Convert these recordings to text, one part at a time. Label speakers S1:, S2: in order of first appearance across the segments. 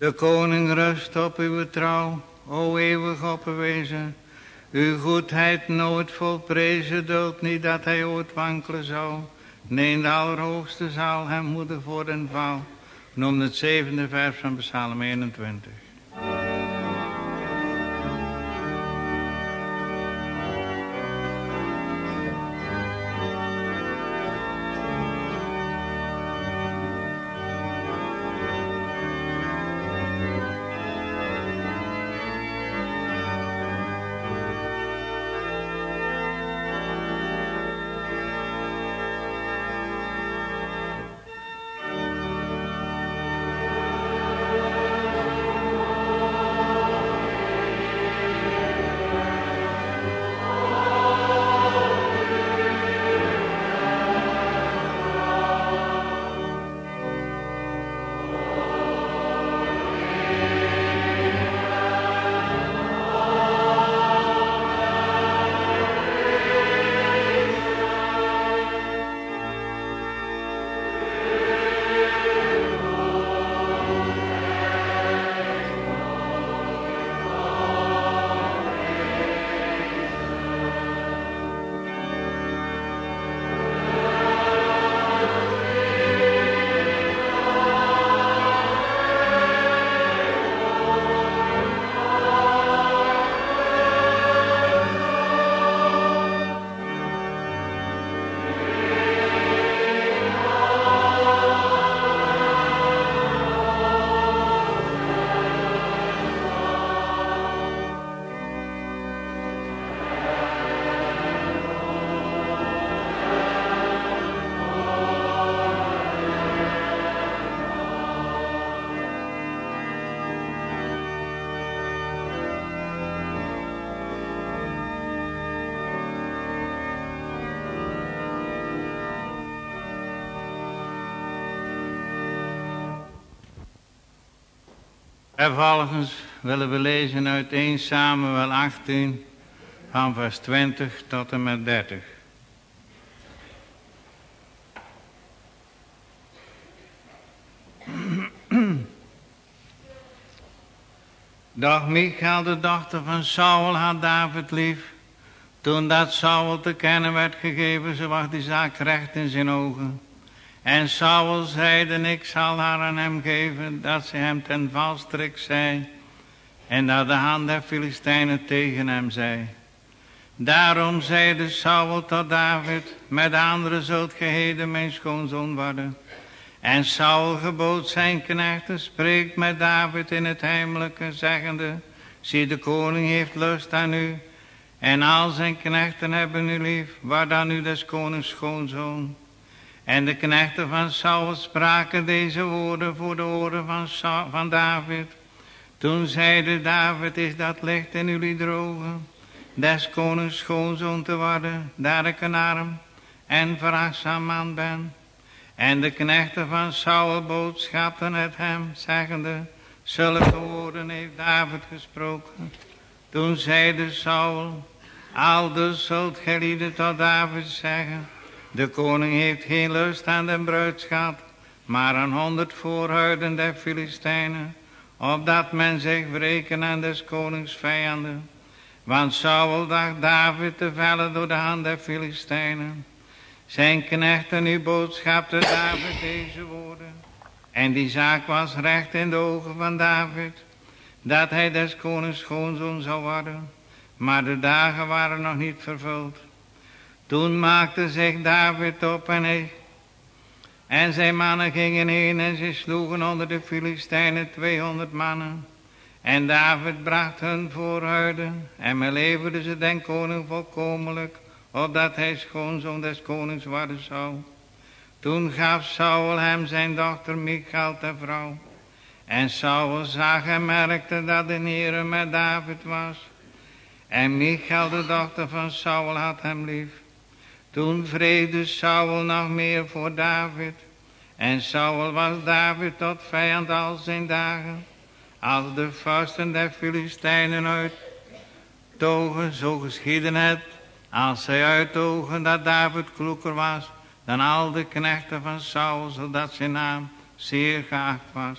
S1: De koning rust op uw trouw, o eeuwig opwezen. Uw goedheid nooit volprezen, duld niet dat hij ooit wankelen zou. Nee, de Allerhoogste zal hem moeder voor den val. Noem het zevende vers van Psalm 21. Vervolgens willen we lezen uit 1 Samuel 18 van vers 20 tot en met 30. Doch Michael, de dochter van Saul, had David lief. Toen dat Saul te kennen werd gegeven, zo was die zaak recht in zijn ogen. En Saul zeide, ik zal haar aan hem geven, dat ze hem ten valstrik zei. En dat de hand der Filistijnen tegen hem zei. Daarom zeide Saul tot David, met anderen zult geheden mijn schoonzoon worden. En Saul gebood zijn knechten, spreekt met David in het heimelijke, zeggende, zie de koning heeft lust aan u, en al zijn knechten hebben u lief, waar dan u des konings schoonzoon. En de knechten van Saul spraken deze woorden voor de oren van, van David. Toen zeide David, is dat licht in jullie drogen, des konings schoonzoon te worden, daar ik een arm en verachtzaam man ben. En de knechten van Saul boodschapten het hem, zeggende, zulke woorden heeft David gesproken. Toen zeide Saul, aldus zult gij tot David zeggen, de koning heeft geen lust aan de bruidschat, maar aan honderd voorhuiden der Filistijnen, opdat men zich wreken aan des konings vijanden. Want Saul dacht David te vellen door de hand der Filistijnen. Zijn knechten nu boodschapte David deze woorden. En die zaak was recht in de ogen van David, dat hij des konings schoonzoon zou worden. Maar de dagen waren nog niet vervuld. Toen maakte zich David op en hij, en zijn mannen gingen heen en ze sloegen onder de Filistijnen 200 mannen. En David bracht hun voorhuiden en men leverde ze den koning volkomelijk, opdat hij schoonzoon des konings worden zou. Toen gaf Saul hem zijn dochter Michal ter vrouw. En Saul zag en merkte dat de Heer met David was. En Michal, de dochter van Saul, had hem lief. Toen vrede Saul nog meer voor David. En Saul was David tot vijand al zijn dagen. Als de vasten der Filistijnen uittogen, zo geschieden het. Als zij uittogen dat David kloeker was dan al de knechten van Saul, zodat zijn naam zeer geacht was.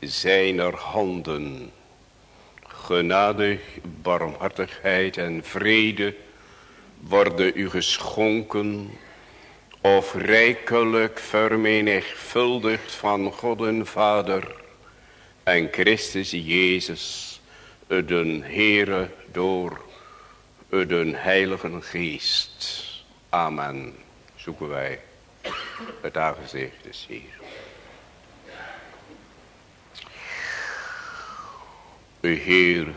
S2: zijner handen. Genade, barmhartigheid en vrede worden u geschonken of rijkelijk vermenigvuldigd van God en Vader en Christus Jezus, de Heere door de Heilige Geest. Amen. Zoeken wij het aangezicht des Heer. Heer,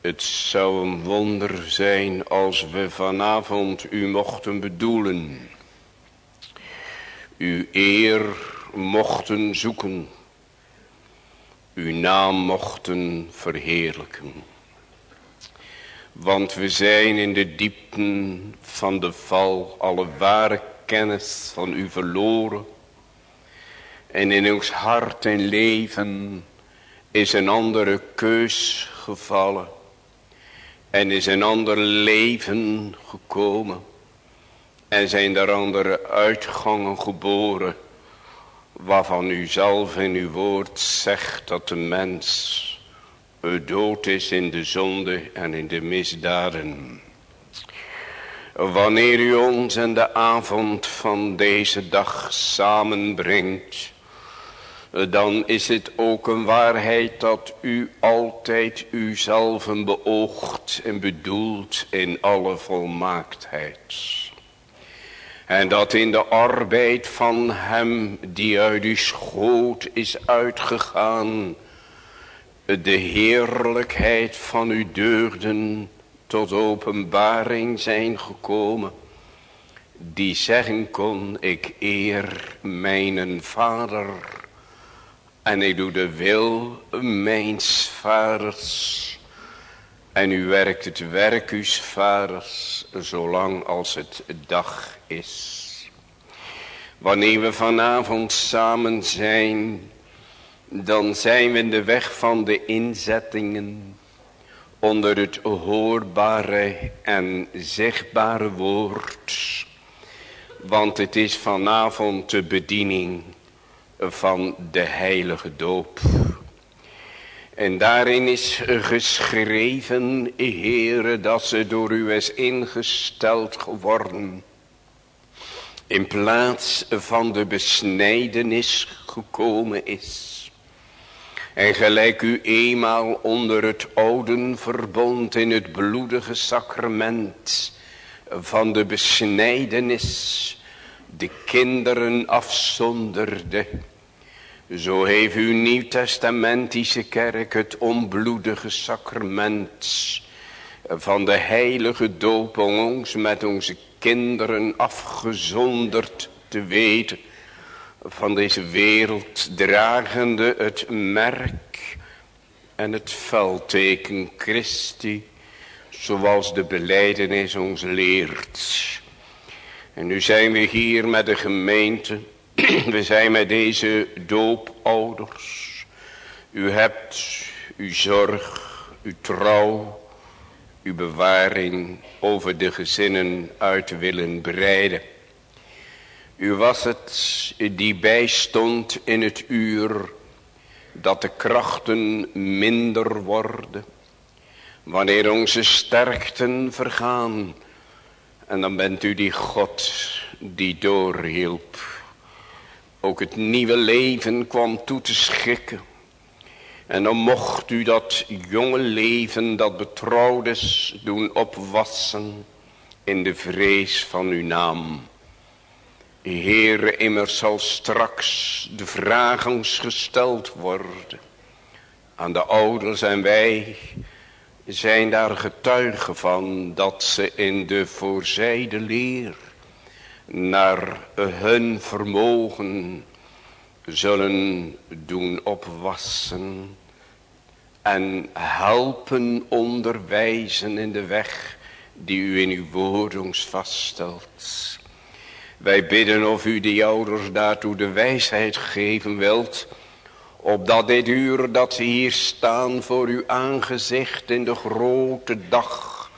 S2: het zou een wonder zijn als we vanavond u mochten bedoelen. Uw eer mochten zoeken. Uw naam mochten verheerlijken. Want we zijn in de diepten van de val alle ware kennis van u verloren. En in ons hart en leven is een andere keus gevallen. En is een ander leven gekomen. En zijn er andere uitgangen geboren. Waarvan u zelf in uw woord zegt dat de mens dood is in de zonde en in de misdaden. Wanneer u ons in de avond van deze dag samenbrengt dan is het ook een waarheid dat u altijd uzelf beoogt en bedoelt in alle volmaaktheid. En dat in de arbeid van hem die uit uw schoot is uitgegaan, de heerlijkheid van uw deugden tot openbaring zijn gekomen. Die zeggen kon, ik eer mijn vader en ik doe de wil mijns vaders. En u werkt het werk uw vaders, zolang als het dag is. Wanneer we vanavond samen zijn, dan zijn we in de weg van de inzettingen onder het hoorbare en zichtbare woord. Want het is vanavond de bediening van de heilige doop. En daarin is geschreven, Heere, dat ze door u is ingesteld geworden. In plaats van de besnijdenis gekomen is. En gelijk u eenmaal onder het oude verbond in het bloedige sacrament van de besnijdenis de kinderen afzonderde. Zo heeft uw nieuwtestamentische kerk het onbloedige sacrament van de heilige doop ons met onze kinderen afgezonderd te weten. Van deze wereld dragende het merk en het veldteken Christi. Zoals de beleidenis ons leert. En nu zijn we hier met de gemeente. We zijn met deze doopouders. U hebt uw zorg, uw trouw, uw bewaring over de gezinnen uit willen breiden. U was het die bijstond in het uur dat de krachten minder worden. Wanneer onze sterkten vergaan en dan bent u die God die doorhielp. Ook het nieuwe leven kwam toe te schikken. En dan mocht u dat jonge leven dat betrouwd is doen opwassen in de vrees van uw naam. Heere, immers zal straks de vraag ons gesteld worden. aan de ouders en wij zijn daar getuigen van dat ze in de voorzijde leer naar hun vermogen zullen doen opwassen en helpen onderwijzen in de weg die u in uw woord ons vaststelt. Wij bidden of u die ouders daartoe de wijsheid geven wilt, opdat dit uur dat ze hier staan voor uw aangezicht in de grote dag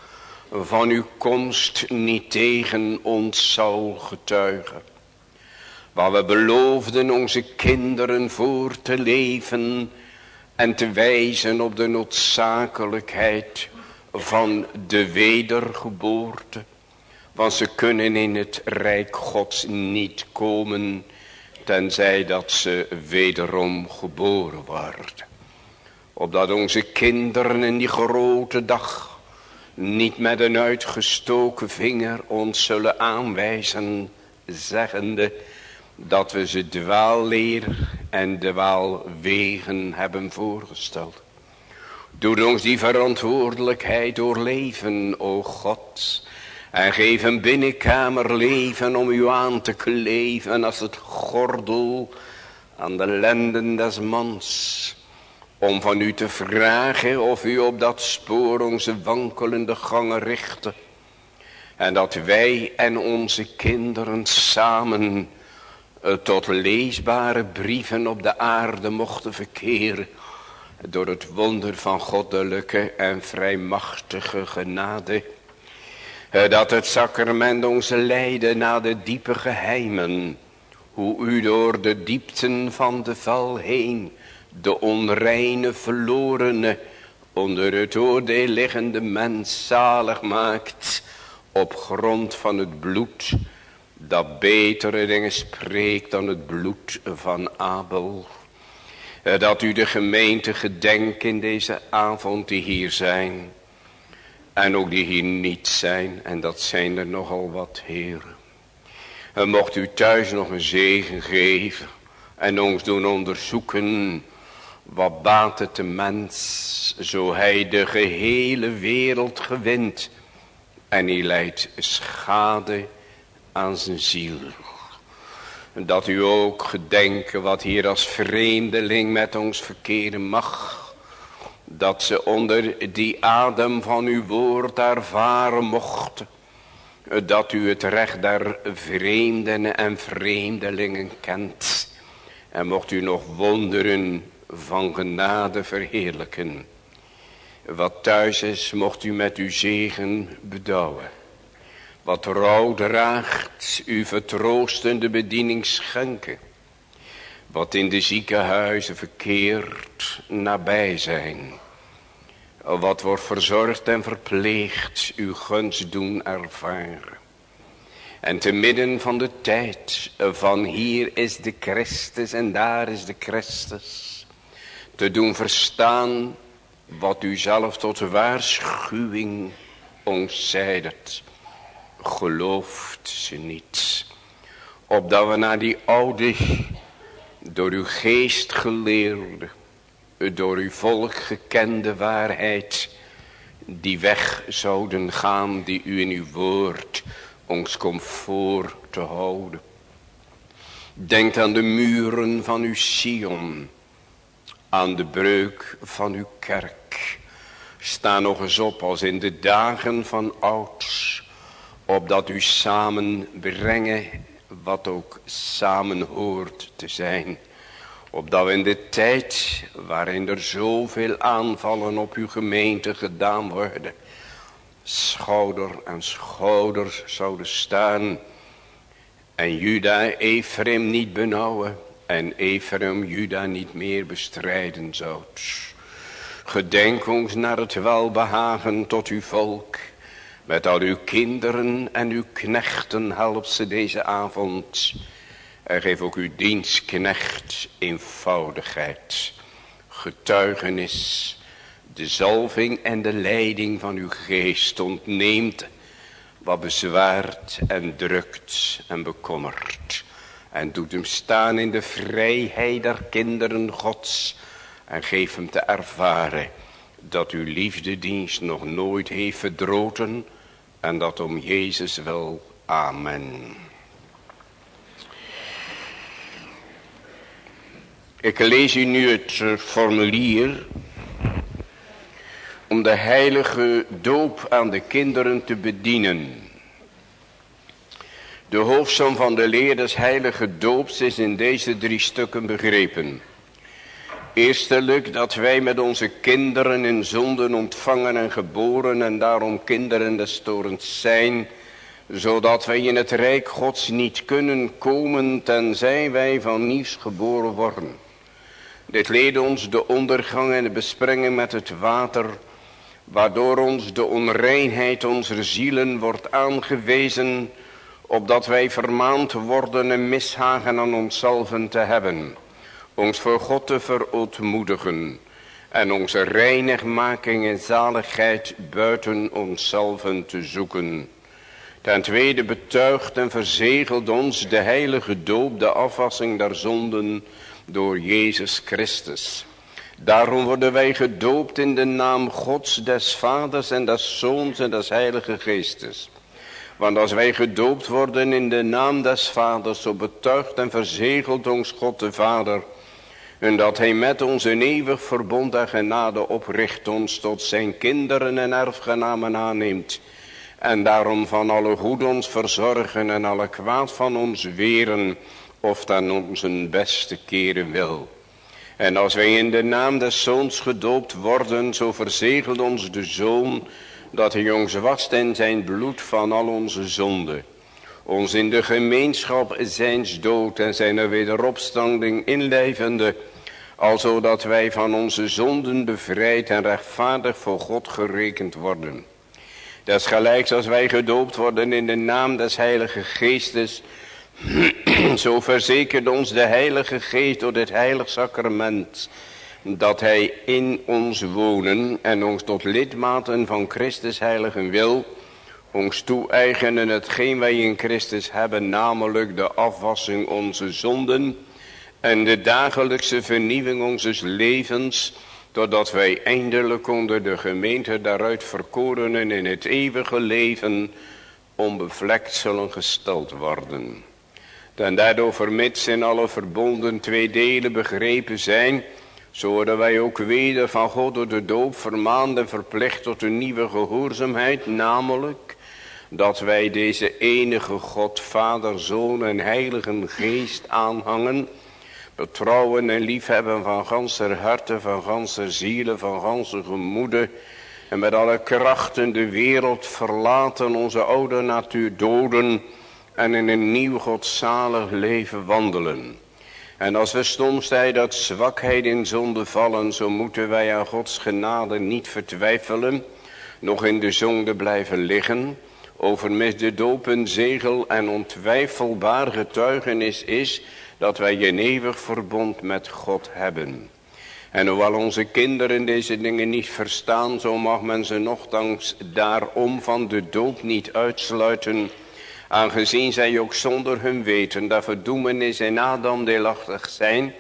S2: van uw komst niet tegen ons zal getuigen. Waar we beloofden onze kinderen voor te leven en te wijzen op de noodzakelijkheid van de wedergeboorte. Want ze kunnen in het rijk gods niet komen tenzij dat ze wederom geboren worden. Opdat onze kinderen in die grote dag niet met een uitgestoken vinger ons zullen aanwijzen, zeggende dat we ze dwaalleer en dwaalwegen hebben voorgesteld. Doe ons die verantwoordelijkheid doorleven, o God. En geef een binnenkamer leven om u aan te kleven als het gordel aan de lenden des mans. Om van u te vragen of u op dat spoor onze wankelende gangen richtte. En dat wij en onze kinderen samen tot leesbare brieven op de aarde mochten verkeren. Door het wonder van goddelijke en vrijmachtige genade. Eh, dat het sacrament onze leiden naar de diepe geheimen. Hoe u door de diepten van de val heen. De onreine verlorene onder het oordeel liggende mens zalig maakt. Op grond van het bloed dat betere dingen spreekt dan het bloed van Abel. Eh, dat u de gemeente gedenkt in deze avond die hier zijn. En ook die hier niet zijn. En dat zijn er nogal wat heren. En mocht u thuis nog een zegen geven. En ons doen onderzoeken. Wat baat het de mens. Zo hij de gehele wereld gewint. En hij leidt schade aan zijn ziel. Dat u ook gedenken wat hier als vreemdeling met ons verkeren mag. Dat ze onder die adem van uw woord ervaren mochten. Dat u het recht der vreemden en vreemdelingen kent. En mocht u nog wonderen van genade verheerlijken. Wat thuis is, mocht u met uw zegen bedouwen wat rouw draagt, u vertroostende bediening schenken. Wat in de ziekenhuizen verkeert, nabij zijn. Wat wordt verzorgd en verpleegd, uw gunst doen ervaren. En te midden van de tijd van hier is de Christus en daar is de Christus. Te doen verstaan wat u zelf tot waarschuwing ons zeidet gelooft ze niet. Opdat we naar die oude, door uw geest geleerde, door uw volk gekende waarheid, die weg zouden gaan die u in uw woord ons komt voor te houden. Denk aan de muren van uw Sion, aan de breuk van uw kerk. Sta nog eens op als in de dagen van ouds opdat u samen brengen wat ook samen hoort te zijn. Opdat we in de tijd waarin er zoveel aanvallen op uw gemeente gedaan worden. Schouder en schouders zouden staan. En Juda Ephraim niet benauwen. En Ephraim Juda niet meer bestrijden zou. Gedenk ons naar het welbehagen tot uw volk. Met al uw kinderen en uw knechten helpt ze deze avond. En geef ook uw dienstknecht eenvoudigheid, getuigenis, de zalving en de leiding van uw geest ontneemt wat bezwaart en drukt en bekommert. En doet hem staan in de vrijheid der kinderen gods En geef hem te ervaren dat uw liefdedienst nog nooit heeft verdroten. En dat om Jezus wil. Amen. Ik lees u nu het formulier om de heilige doop aan de kinderen te bedienen. De hoofdsom van de leer des heilige doops is in deze drie stukken begrepen. Eerstelijk dat wij met onze kinderen in zonden ontvangen en geboren en daarom kinderen des torens zijn, zodat wij in het rijk gods niet kunnen komen tenzij wij van nieuws geboren worden. Dit leed ons de ondergang en de besprengen met het water, waardoor ons de onreinheid onze zielen wordt aangewezen, opdat wij vermaand worden een mishagen aan onszelf te hebben, ons voor God te verootmoedigen en onze reinigmaking en zaligheid buiten onszelf te zoeken. Ten tweede betuigt en verzegelt ons de heilige doop, de afwassing der zonden door Jezus Christus. Daarom worden wij gedoopt in de naam Gods, des Vaders en des Zoons en des Heilige Geestes. Want als wij gedoopt worden in de naam des Vaders, zo betuigt en verzegelt ons God de Vader. En dat hij met ons een eeuwig verbond en genade opricht ons tot zijn kinderen en erfgenamen aanneemt. En daarom van alle goed ons verzorgen en alle kwaad van ons weren, of dan onze beste keren wil. En als wij in de naam des Zoons gedoopt worden, zo verzegelt ons de Zoon, dat hij ons wast in zijn bloed van al onze zonden. Ons in de gemeenschap zijns dood en zijn wederopstanding inlijvende, alzo dat wij van onze zonden bevrijd en rechtvaardig voor God gerekend worden. Des gelijks als wij gedoopt worden in de naam des Heilige Geestes, zo verzekert ons de Heilige Geest door dit heilig sacrament dat hij in ons wonen en ons tot lidmaten van Christus heiligen wil, ons toe-eigenen hetgeen wij in Christus hebben, namelijk de afwassing onze zonden en de dagelijkse vernieuwing onze levens, totdat wij eindelijk onder de gemeente daaruit verkorenen in het eeuwige leven onbevlekt zullen gesteld worden. En daardoor vermits in alle verbonden twee delen begrepen zijn, zo wij ook weder van God door de doop vermaand en verplicht tot een nieuwe gehoorzaamheid, namelijk dat wij deze enige God, Vader, Zoon en Heilige Geest aanhangen, betrouwen en liefhebben van ganser harte, van ganser zielen, van ganse gemoede, en met alle krachten de wereld verlaten, onze oude natuur doden, en in een nieuw godzalig leven wandelen. En als we soms dat zwakheid in zonde vallen, zo moeten wij aan Gods genade niet vertwijfelen, nog in de zonde blijven liggen. Over de doop een zegel en ontwijfelbaar getuigenis is dat wij een eeuwig verbond met God hebben. En hoewel onze kinderen deze dingen niet verstaan, zo mag men ze nogthans daarom van de doop niet uitsluiten Aangezien zij ook zonder hun weten dat verdoemenis in Adam deelachtig zijn.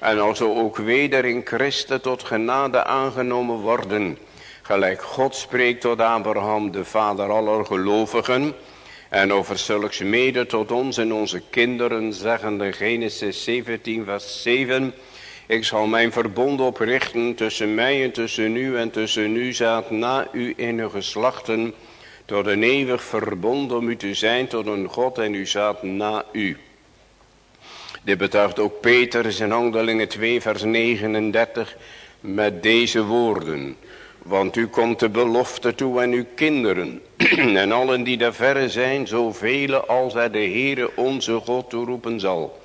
S2: En alzo ook weder in Christus tot genade aangenomen worden. Gelijk God spreekt tot Abraham de vader aller gelovigen. En over zulks mede tot ons en onze kinderen zeggende Genesis 17 vers 7. Ik zal mijn verbond oprichten tussen mij en tussen u en tussen u zaad na u in uw geslachten tot een eeuwig verbond om u te zijn tot een God en u zat na u. Dit betuigt ook Peter in Handelingen 2 vers 39 met deze woorden. Want u komt de belofte toe aan uw kinderen en allen die daar verre zijn, zoveel als hij de Heere onze God toeroepen zal.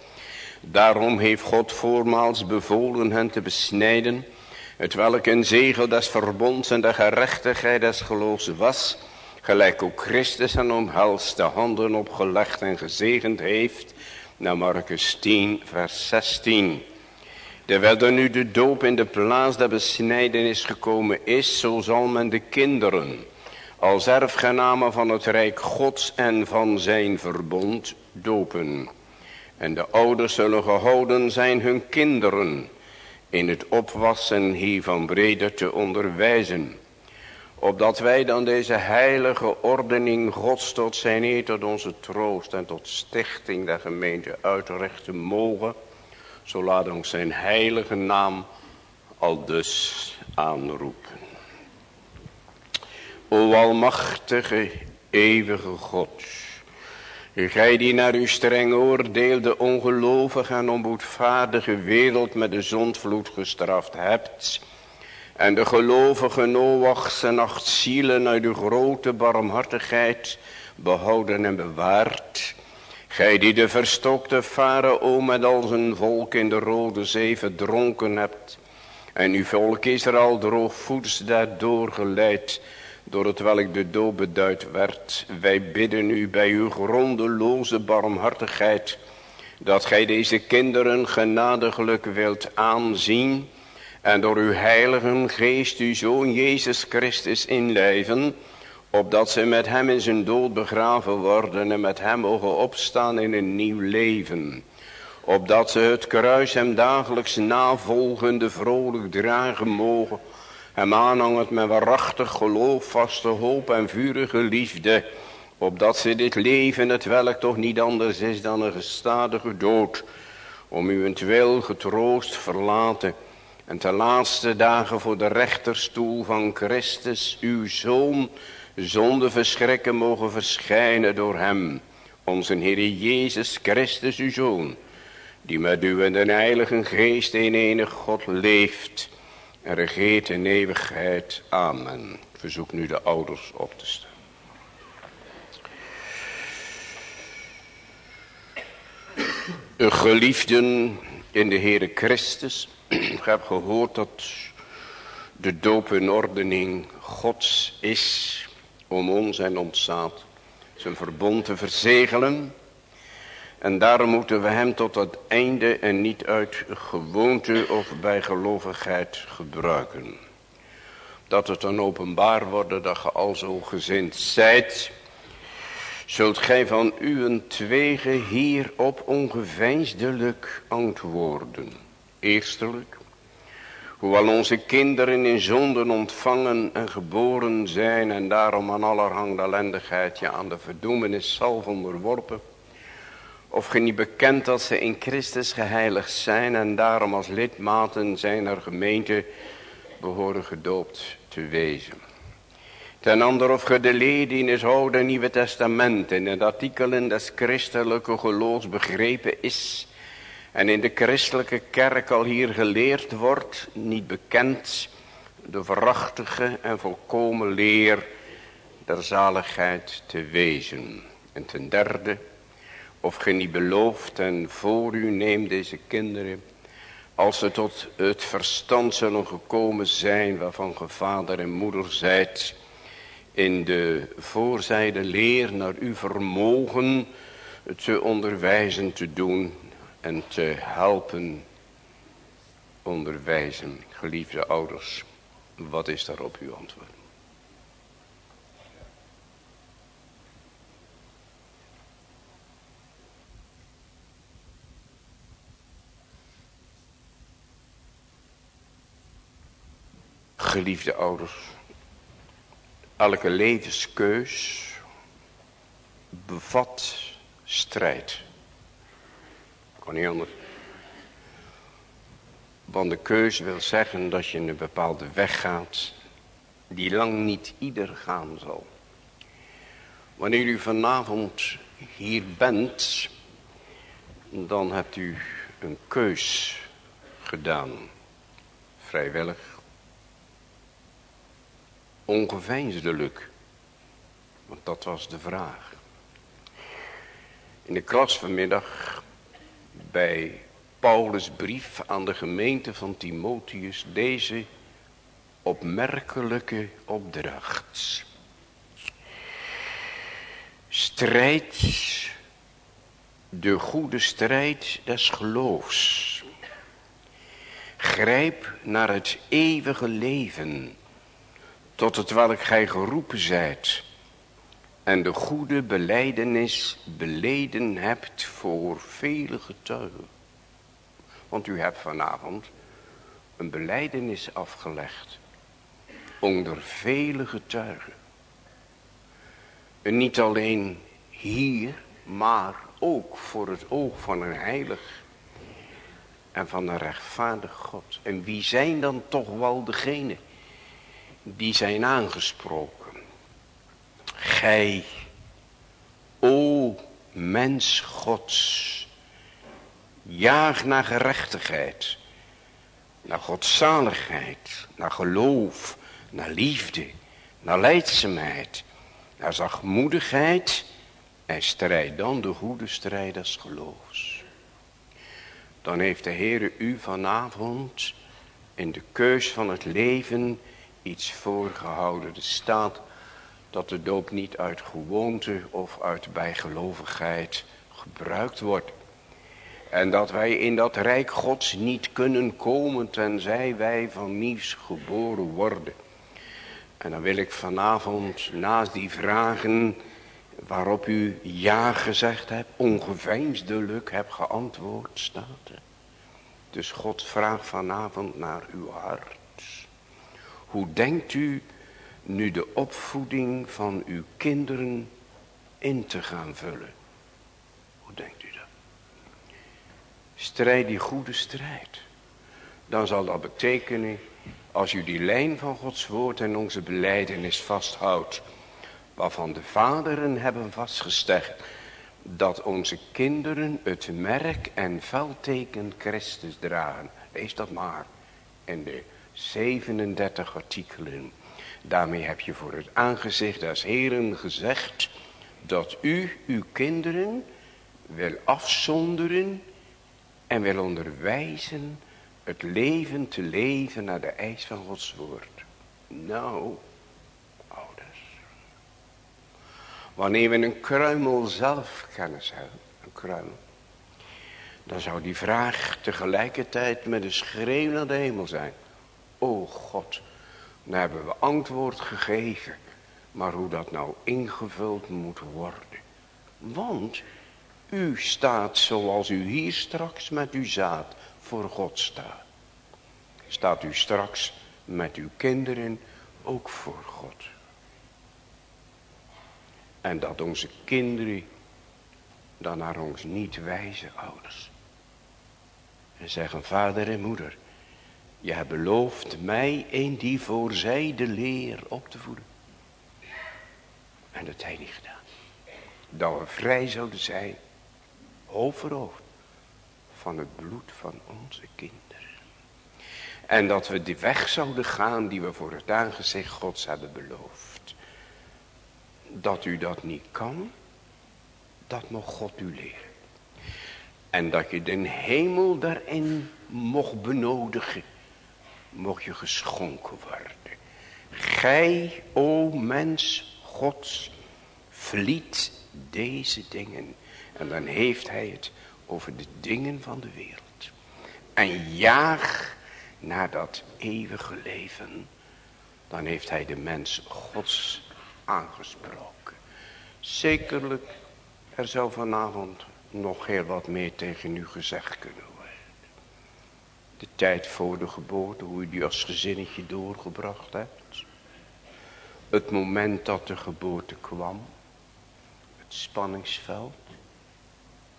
S2: Daarom heeft God voormaals bevolen hen te besnijden, het welk een zegel des verbonds en de gerechtigheid des geloofs was, Gelijk ook Christus aan omhels de handen opgelegd en gezegend heeft. Naar Marcus 10 vers 16. Terwijl er nu de doop in de plaats der besnijdenis gekomen is. Zo zal men de kinderen als erfgenamen van het rijk gods en van zijn verbond dopen. En de ouders zullen gehouden zijn hun kinderen in het opwassen hiervan breder te onderwijzen. Opdat wij dan deze heilige ordening gods tot zijn eer, tot onze troost en tot stichting der gemeente uitrechten mogen. Zo laat ons zijn heilige naam al dus aanroepen. O almachtige, eeuwige God. Gij die naar uw streng oordeel de ongelovige en onboedvaardige wereld met de zondvloed gestraft hebt. En de gelovige Noachs en acht zielen uit de grote barmhartigheid behouden en bewaard. Gij die de verstokte farao met al zijn volk in de rode zee verdronken hebt. En uw volk Israël droogvoets daardoor geleid door het welk de dood beduid werd. Wij bidden u bij uw grondeloze barmhartigheid, dat gij deze kinderen genadiglijk wilt aanzien en door uw heilige geest uw Zoon Jezus Christus inlijven, opdat ze met hem in zijn dood begraven worden en met hem mogen opstaan in een nieuw leven. Opdat ze het kruis hem dagelijks navolgende vrolijk dragen mogen, hem aanhangend met waarachtig geloof, vaste hoop en vurige liefde, opdat ze dit leven, het welk toch niet anders is dan een gestadige dood, om u wil getroost verlaten, en ten laatste dagen voor de rechterstoel van Christus, uw Zoon, zonder verschrikken mogen verschijnen door hem, onze Heer Jezus Christus, uw Zoon, die met u en de Heilige Geest in enig God leeft, en regeert in eeuwigheid. Amen. Ik verzoek nu de ouders op te staan. Geliefden in de Heere Christus, ik heb gehoord dat de doop in ordening Gods is om ons en ontstaat zijn verbond te verzegelen en daarom moeten we hem tot het einde en niet uit gewoonte of bijgelovigheid gebruiken. Dat het dan openbaar wordt dat je al zo gezind zijt. Zult gij van uw twegen hierop ongeveinsdelijk antwoorden. Eerstelijk. Hoewel onze kinderen in zonden ontvangen en geboren zijn en daarom aan allerhande ellendigheid ja aan de verdoemenis zelf onderworpen of ge niet bekend dat ze in Christus geheiligd zijn en daarom als lidmaten zijner gemeente behoren gedoopt te wezen. Ten ander of ge de leden in het oude Nieuwe Testament in het artikelen des christelijke geloofs begrepen is en in de christelijke kerk al hier geleerd wordt, niet bekend de verachtige en volkomen leer der zaligheid te wezen. En ten derde, of ge niet belooft en voor u neemt deze kinderen, als ze tot het verstand zullen gekomen zijn waarvan ge vader en moeder zijt, in de voorzijde leer naar uw vermogen te onderwijzen te doen en te helpen onderwijzen. Geliefde ouders, wat is daarop uw antwoord? Geliefde ouders, elke levenskeus bevat strijd. Kan niet anders. Want de keus wil zeggen dat je een bepaalde weg gaat die lang niet ieder gaan zal. Wanneer u vanavond hier bent, dan hebt u een keus gedaan. Vrijwillig ongeveinsdelijk? Want dat was de vraag. In de klas vanmiddag bij Paulus brief aan de gemeente van Timotheus deze opmerkelijke opdracht. Strijd de goede strijd des geloofs. Grijp naar het eeuwige leven tot het welk gij geroepen zijt en de goede beleidenis beleden hebt voor vele getuigen. Want u hebt vanavond een beleidenis afgelegd. Onder vele getuigen. En niet alleen hier, maar ook voor het oog van een heilig en van een rechtvaardig God. En wie zijn dan toch wel degene die zijn aangesproken? Gij, o mens Gods, jaag naar gerechtigheid, naar godzaligheid, naar geloof, naar liefde, naar leidzaamheid, naar zachtmoedigheid en strijd dan de goede strijd des geloofs. Dan heeft de Heere u vanavond in de keus van het leven iets voorgehouden. Er staat dat de doop niet uit gewoonte of uit bijgelovigheid gebruikt wordt. En dat wij in dat rijk gods niet kunnen komen tenzij wij van nieuws geboren worden. En dan wil ik vanavond naast die vragen waarop u ja gezegd hebt, ongeveinsdelijk hebt geantwoord, staat. Dus God vraagt vanavond naar uw hart. Hoe denkt u nu de opvoeding van uw kinderen in te gaan vullen? Hoe denkt u dat? Strijd die goede strijd. Dan zal dat betekenen, als u die lijn van Gods woord en onze beleidenis vasthoudt, waarvan de vaderen hebben vastgesteld, dat onze kinderen het merk en veldteken Christus dragen. Lees dat maar in de 37 artikelen. Daarmee heb je voor het aangezicht des Heren gezegd dat u uw kinderen wil afzonderen en wil onderwijzen het leven te leven naar de eis van Gods woord. Nou, ouders. Wanneer we een kruimel zelf kennis hebben, een kruimel. Dan zou die vraag tegelijkertijd met een schreeuw naar de hemel zijn. O God, dan hebben we antwoord gegeven. Maar hoe dat nou ingevuld moet worden. Want u staat zoals u hier straks met uw zaad voor God staat. Staat u straks met uw kinderen ook voor God. En dat onze kinderen dan naar ons niet wijzen ouders. En zeggen vader en moeder. Je hebt beloofd mij een die voor zij de leer op te voeden. En dat hij niet gedaan. Dat we vrij zouden zijn overhoofd van het bloed van onze kinderen. En dat we die weg zouden gaan die we voor het aangezicht Gods hebben beloofd. Dat u dat niet kan, dat mocht God u leren. En dat je de hemel daarin mocht benodigen, mocht je geschonken worden. Gij, o mens Gods, vliet deze dingen en dan heeft hij het over de dingen van de wereld. En jaag naar dat eeuwige leven. Dan heeft hij de mens gods aangesproken. Zekerlijk, er zou vanavond nog heel wat meer tegen u gezegd kunnen worden. De tijd voor de geboorte, hoe u die als gezinnetje doorgebracht hebt. Het moment dat de geboorte kwam. Het spanningsveld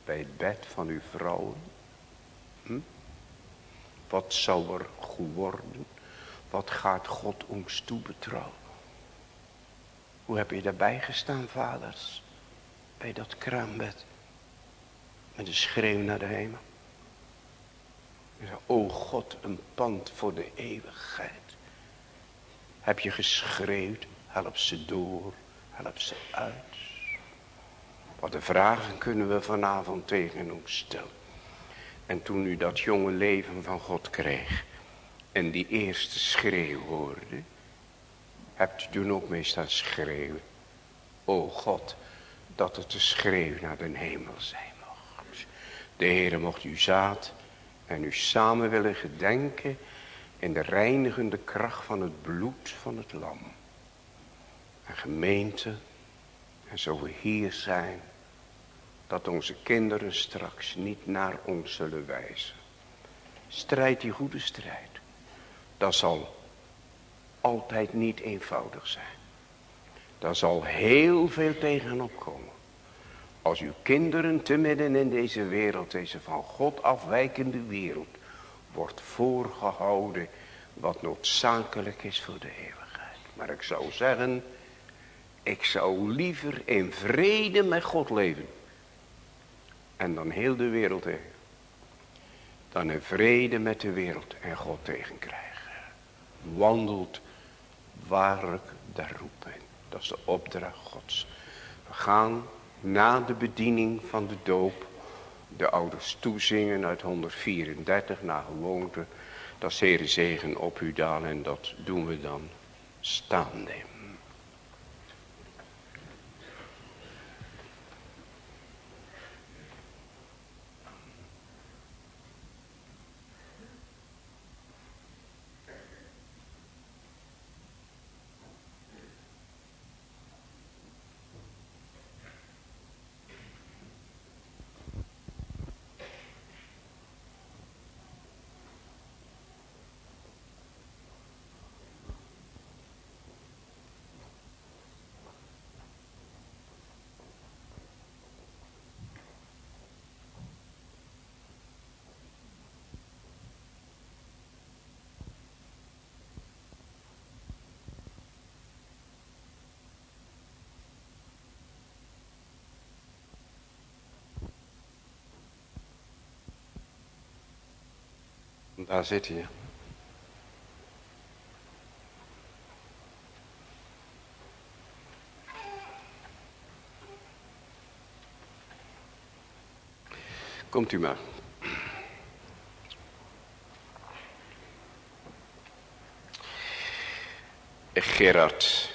S2: bij het bed van uw vrouwen? Hm? Wat zou er geworden? Wat gaat God ons toebetrouwen? Hoe heb je daarbij gestaan, vaders? Bij dat kraambed. Met een schreeuw naar de hemel. O God, een pand voor de eeuwigheid. Heb je geschreeuwd, help ze door, help ze uit. Wat de vragen kunnen we vanavond tegen ons stellen. En toen u dat jonge leven van God kreeg. En die eerste schreeuw hoorde. Hebt u toen ook mee schreeuwen. O God, dat het de schreeuw naar de hemel zijn mocht. De Heere mocht u zaad en u samen willen gedenken in de reinigende kracht van het bloed van het lam. En gemeente, en zo we hier zijn, dat onze kinderen straks niet naar ons zullen wijzen. Strijd die goede strijd. Dat zal altijd niet eenvoudig zijn. Daar zal heel veel tegenop komen. Als uw kinderen te midden in deze wereld, deze van God afwijkende wereld, wordt voorgehouden wat noodzakelijk is voor de eeuwigheid. Maar ik zou zeggen, ik zou liever in vrede met God leven. En dan heel de wereld tegen. Dan in vrede met de wereld en God tegenkrijgen. Wandelt waarlijk daar roepen. Dat is de opdracht gods. We gaan na de bediening van de doop de ouders toezingen uit 134 naar gewoonte. Dat zeer zegen op u dalen en dat doen we dan staande. Daar zit hij. Komt u maar. Gerard,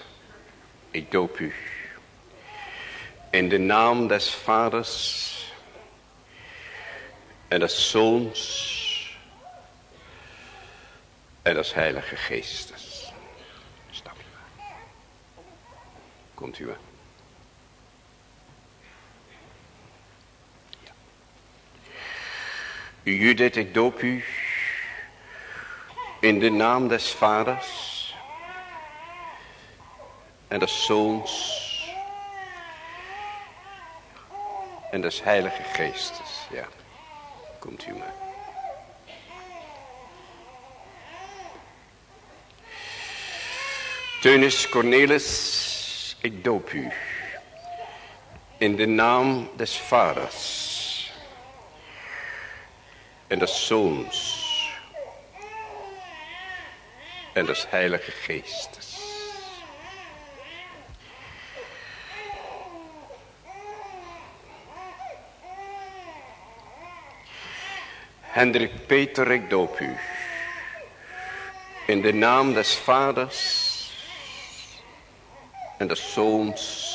S2: ik doop u. In de naam des vaders en des zoons en des heilige geestes. Stap u maar. Komt u maar. Ja. Judith, ik doop u in de naam des vaders en des zoons en des heilige geestes. Ja, komt u maar. Teunis Cornelis, ik doop u. In de naam des vaders. En des zoons. En des heilige geestes. Hendrik Peter, ik doop u. In de naam des vaders en des Zoons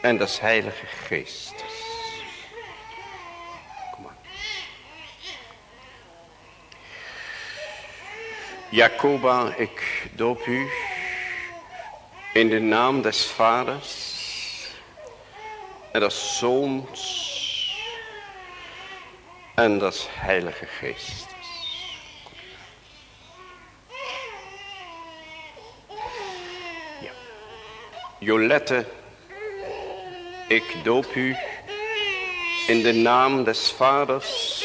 S2: en des Heilige Geestes. Kom maar. Jacoba, ik doop u in de naam des Vaders en des Zoons en des Heilige Geestes. Jolette, ik doop u in de naam des vaders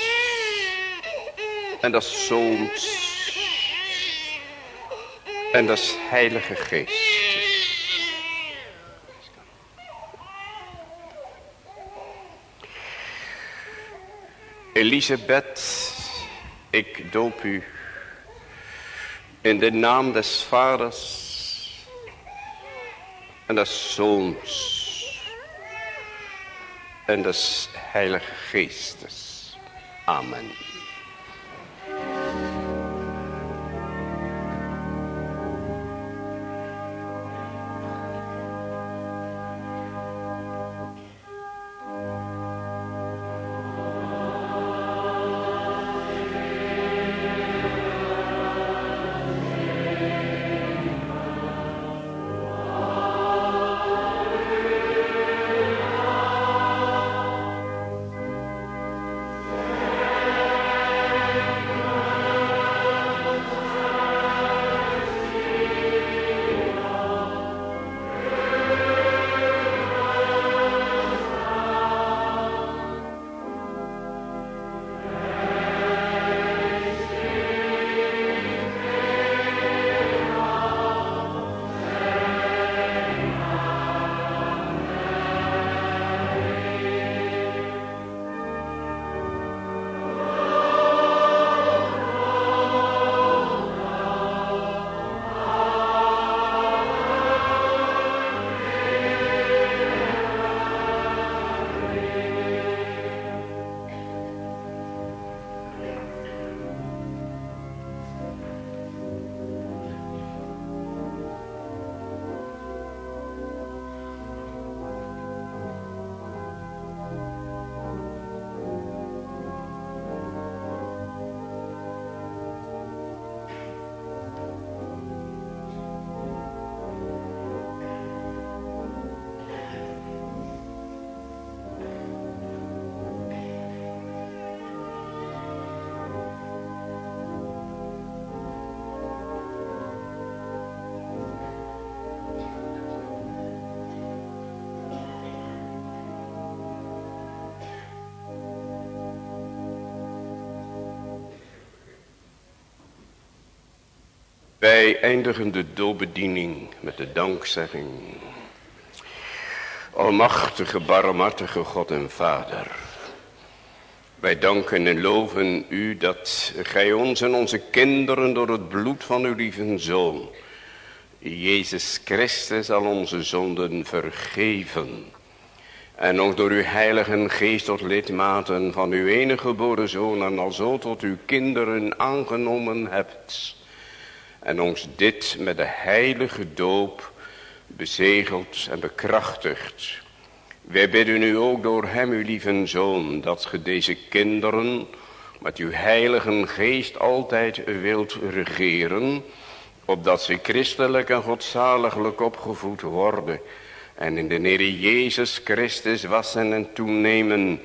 S2: en des zoons en des heilige geestes. Elisabeth, ik doop u in de naam des vaders en des Zoons en des Heilige Geestes. Amen. Wij eindigen de doopbediening met de dankzegging. Almachtige, barmhartige God en Vader. Wij danken en loven u dat gij ons en onze kinderen door het bloed van uw lieve Zoon, Jezus Christus, al onze zonden vergeven. En ook door uw heilige geest tot lidmaten van uw enige geboren Zoon en al zo tot uw kinderen aangenomen hebt en ons dit met de heilige doop bezegeld en bekrachtigd. Wij bidden u ook door hem, uw lieve zoon, dat ge deze kinderen met uw heilige geest altijd wilt regeren, opdat ze christelijk en godzaliglijk opgevoed worden en in de Heer Jezus Christus wassen en toenemen,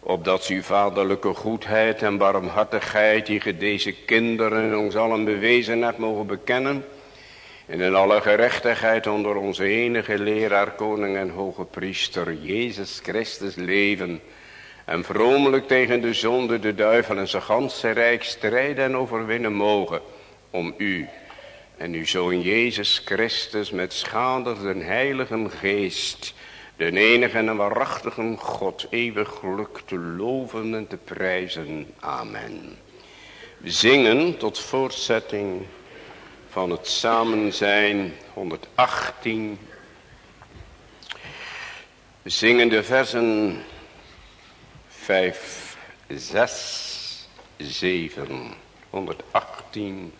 S2: opdat uw vaderlijke goedheid en barmhartigheid, die ge deze kinderen ons allen bewezen hebt, mogen bekennen. En in alle gerechtigheid onder onze enige leraar, koning en hoge priester, Jezus Christus leven. En vromelijk tegen de zonde, de duivel en zijn ganse rijk strijden en overwinnen mogen. Om u en uw zoon Jezus Christus met schade den heilige geest de enige en waarachtige God eeuwig geluk te loven en te prijzen. Amen. We zingen tot voortzetting van het samen zijn 118. We zingen de versen 5, 6, 7, 118.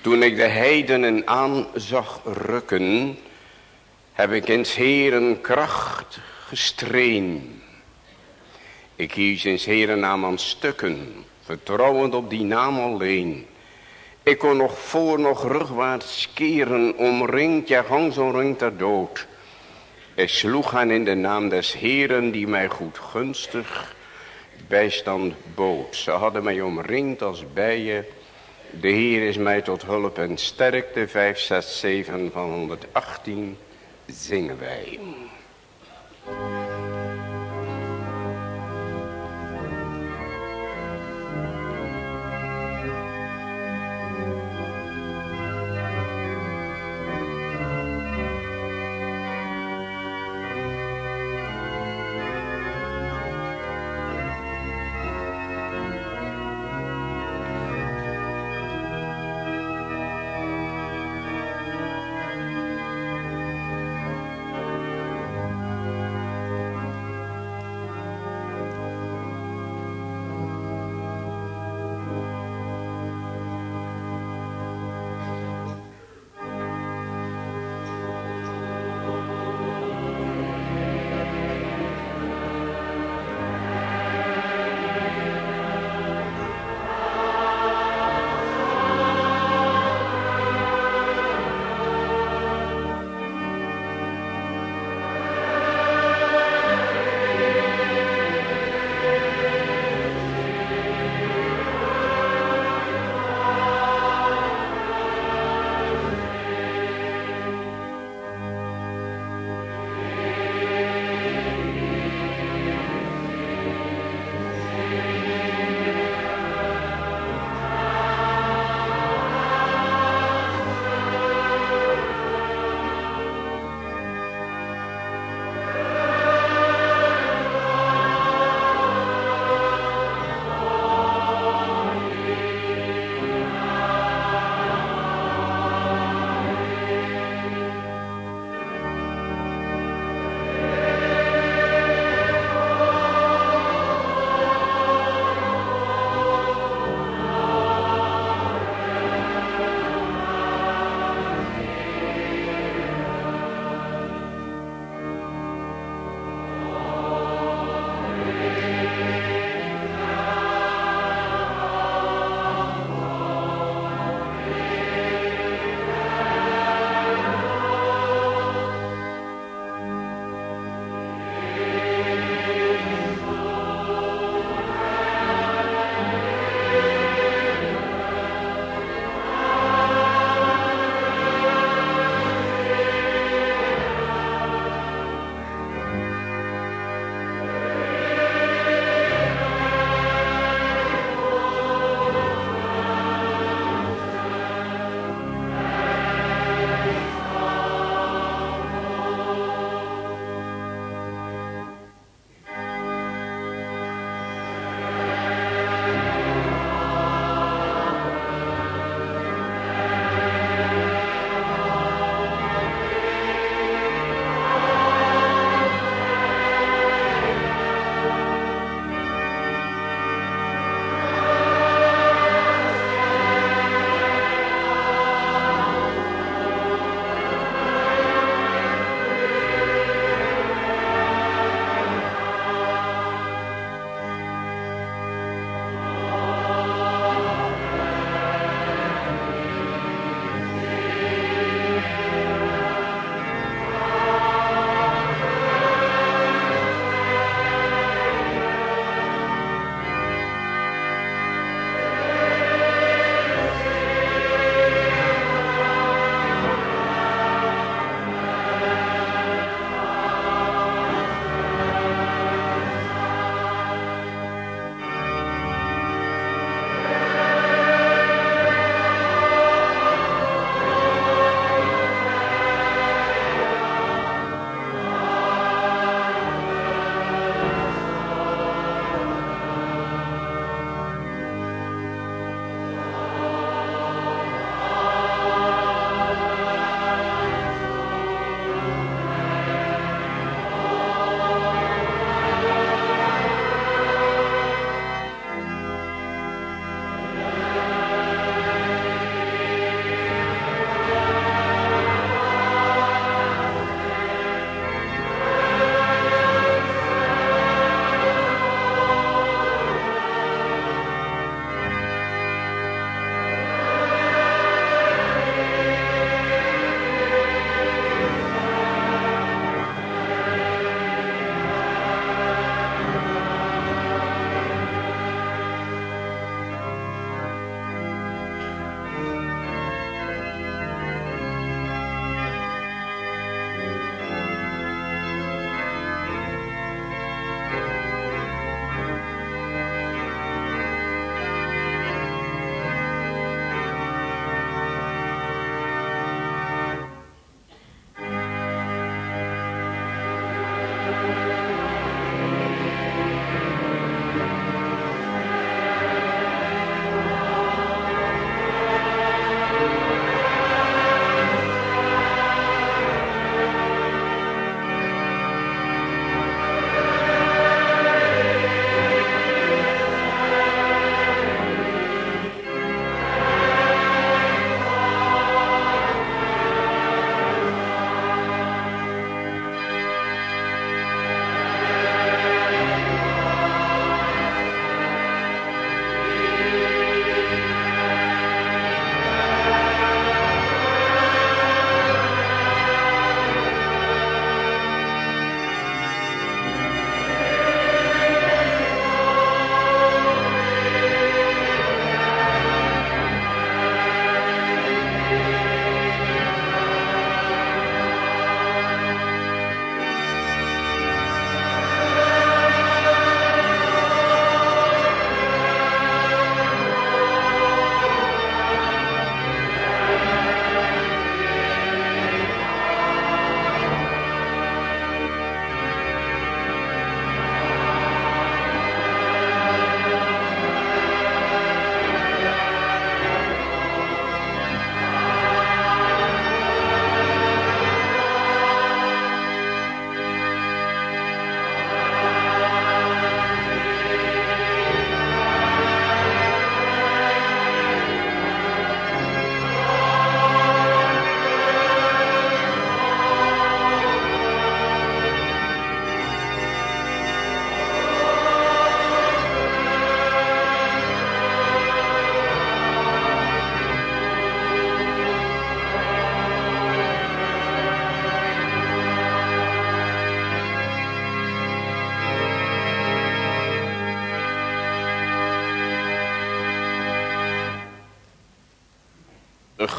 S2: Toen ik de heidenen aan zag rukken heb ik in Heren kracht gestreen. Ik kies in Heren naam aan stukken, vertrouwend op die naam alleen. Ik kon nog voor nog rugwaarts keren, omringd, ja gangs omringd ter dood. Ik sloeg hen in de naam des Heren die mij goed gunstig bijstand bood. Ze hadden mij omringd als bijen. De Heer is mij tot hulp en sterkte, 5, 6, 7 van 118 zingen wij.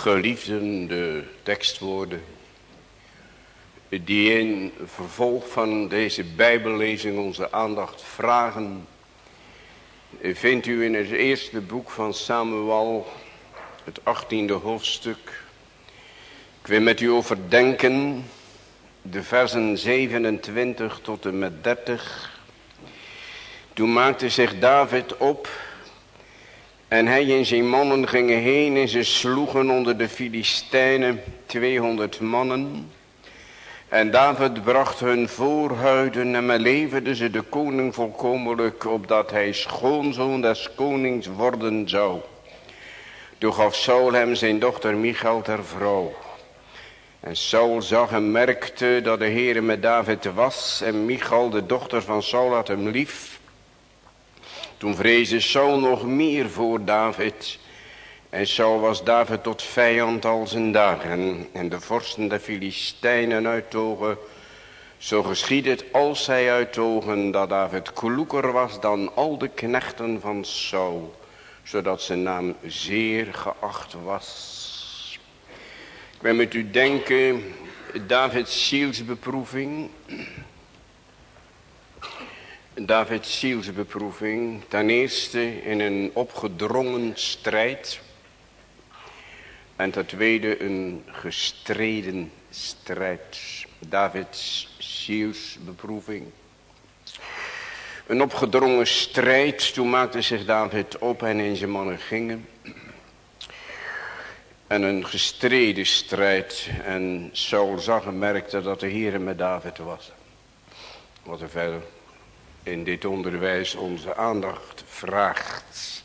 S2: Geliefden, de tekstwoorden die in vervolg van deze bijbellezing onze aandacht vragen, vindt u in het eerste boek van Samuel, het achttiende hoofdstuk. Ik wil met u overdenken de versen 27 tot en met 30. Toen maakte zich David op en hij en zijn mannen gingen heen en ze sloegen onder de Filistijnen 200 mannen. En David bracht hun voorhuiden en leverde ze de koning volkomenlijk opdat hij schoonzoon des konings worden zou. Toen gaf Saul hem zijn dochter Michal ter vrouw. En Saul zag en merkte dat de Heere met David was en Michal de dochter van Saul had hem lief. Toen vreesde Saul nog meer voor David en Saul was David tot vijand al zijn dagen. En de vorsten der Filistijnen uittogen. Zo geschiedde het als zij uittogen dat David kloeker was dan al de knechten van Saul. Zodat zijn naam zeer geacht was. Ik wil met u denken, Davids zielsbeproeving. Davids zielsbeproeving. Ten eerste in een opgedrongen strijd. En ten tweede een gestreden strijd. Davids zielsbeproeving. Een opgedrongen strijd. Toen maakte zich David op en in zijn mannen gingen. En een gestreden strijd. En Saul zag en merkte dat de Heer met David was. Wat er verder in dit onderwijs onze aandacht vraagt.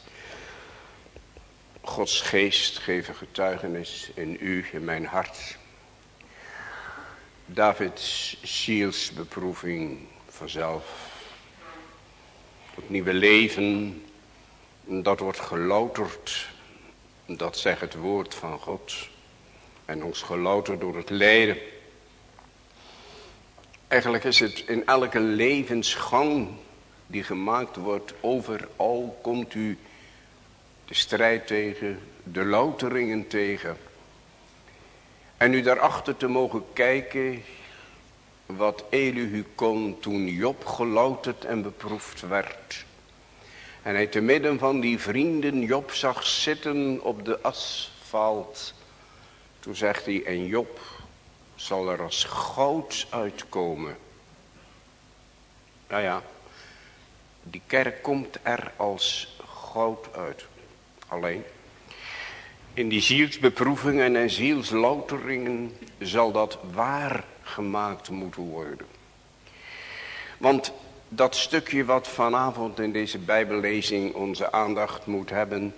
S2: Gods geest geven getuigenis in u, in mijn hart. Davids zielsbeproeving vanzelf. Het nieuwe leven, dat wordt gelouterd. Dat zegt het woord van God. En ons gelouterd door het lijden. Eigenlijk is het in elke levensgang die gemaakt wordt, overal komt u de strijd tegen, de louteringen tegen. En nu daarachter te mogen kijken wat Elihu kon toen Job gelouterd en beproefd werd. En hij te midden van die vrienden Job zag zitten op de asfalt. Toen zegt hij, en Job zal er als goud uitkomen. Nou ja, die kerk komt er als goud uit. Alleen, in die zielsbeproevingen en zielslouteringen zal dat waar gemaakt moeten worden. Want dat stukje wat vanavond in deze bijbellezing onze aandacht moet hebben,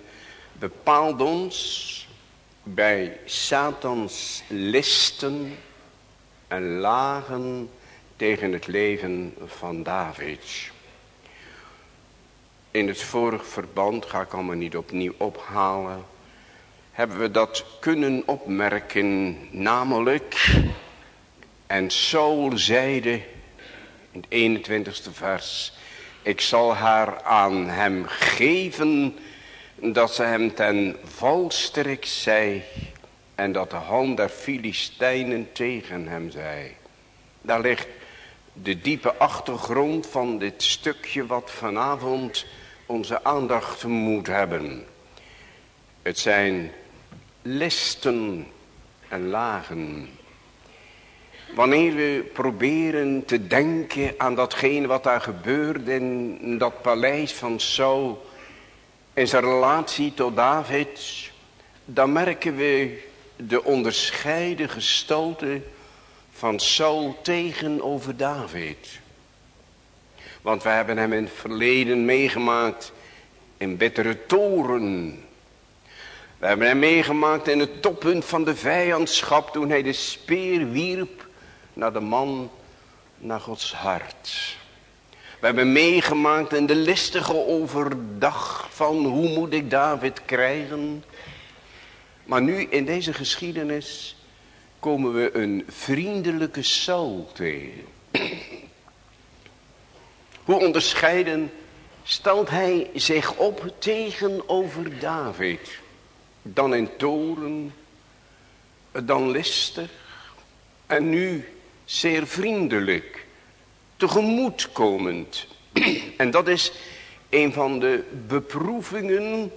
S2: bepaalt ons bij Satans listen en lagen tegen het leven van David. In het vorige verband, ga ik allemaal niet opnieuw ophalen, hebben we dat kunnen opmerken, namelijk, en Saul zeide in het 21ste vers, ik zal haar aan hem geven, dat ze hem ten valstrik zei, en dat de hand der Filistijnen tegen hem zei. Daar ligt de diepe achtergrond van dit stukje wat vanavond onze aandacht moet hebben. Het zijn listen en lagen. Wanneer we proberen te denken aan datgene wat daar gebeurde in dat paleis van Saul. In zijn relatie tot David. Dan merken we de onderscheiden gestalte van Saul tegenover David. Want we hebben hem in het verleden meegemaakt in bittere toren. We hebben hem meegemaakt in het toppunt van de vijandschap toen hij de speer wierp naar de man, naar Gods hart. We hebben meegemaakt in de listige overdag van hoe moet ik David krijgen. Maar nu in deze geschiedenis komen we een vriendelijke Saul tegen. Hoe onderscheiden stelt hij zich op tegenover David. Dan in toren, dan listig en nu zeer vriendelijk, tegemoetkomend. en dat is een van de beproevingen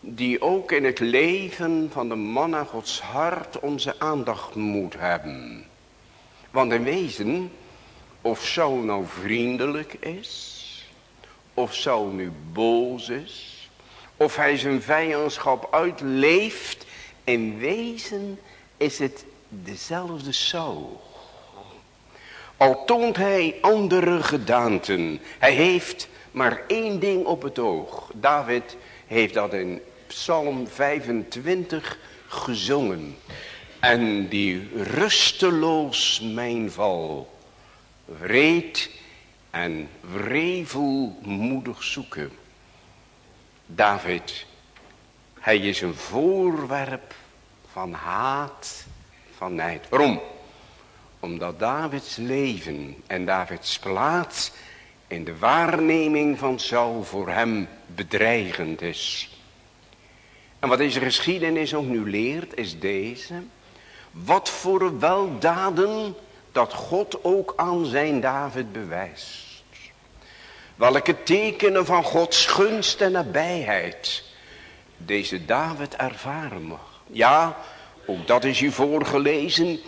S2: die ook in het leven van de man Gods hart onze aandacht moet hebben. Want in wezen, of Saul nou vriendelijk is, of Saul nu boos is, of hij zijn vijandschap uitleeft, in wezen is het dezelfde Saul. Al toont hij andere gedaanten. Hij heeft maar één ding op het oog. David heeft dat in Psalm 25 gezongen. En die rusteloos mijn val, wreed en wrevelmoedig zoeken. David, hij is een voorwerp van haat, van nijd. Waarom? Omdat Davids leven en Davids plaats in de waarneming van Saul voor hem bedreigend is. En wat deze geschiedenis ook nu leert is deze. Wat voor weldaden dat God ook aan zijn David bewijst. Welke tekenen van Gods gunst en nabijheid deze David ervaren mag. Ja, ook dat is u voorgelezen.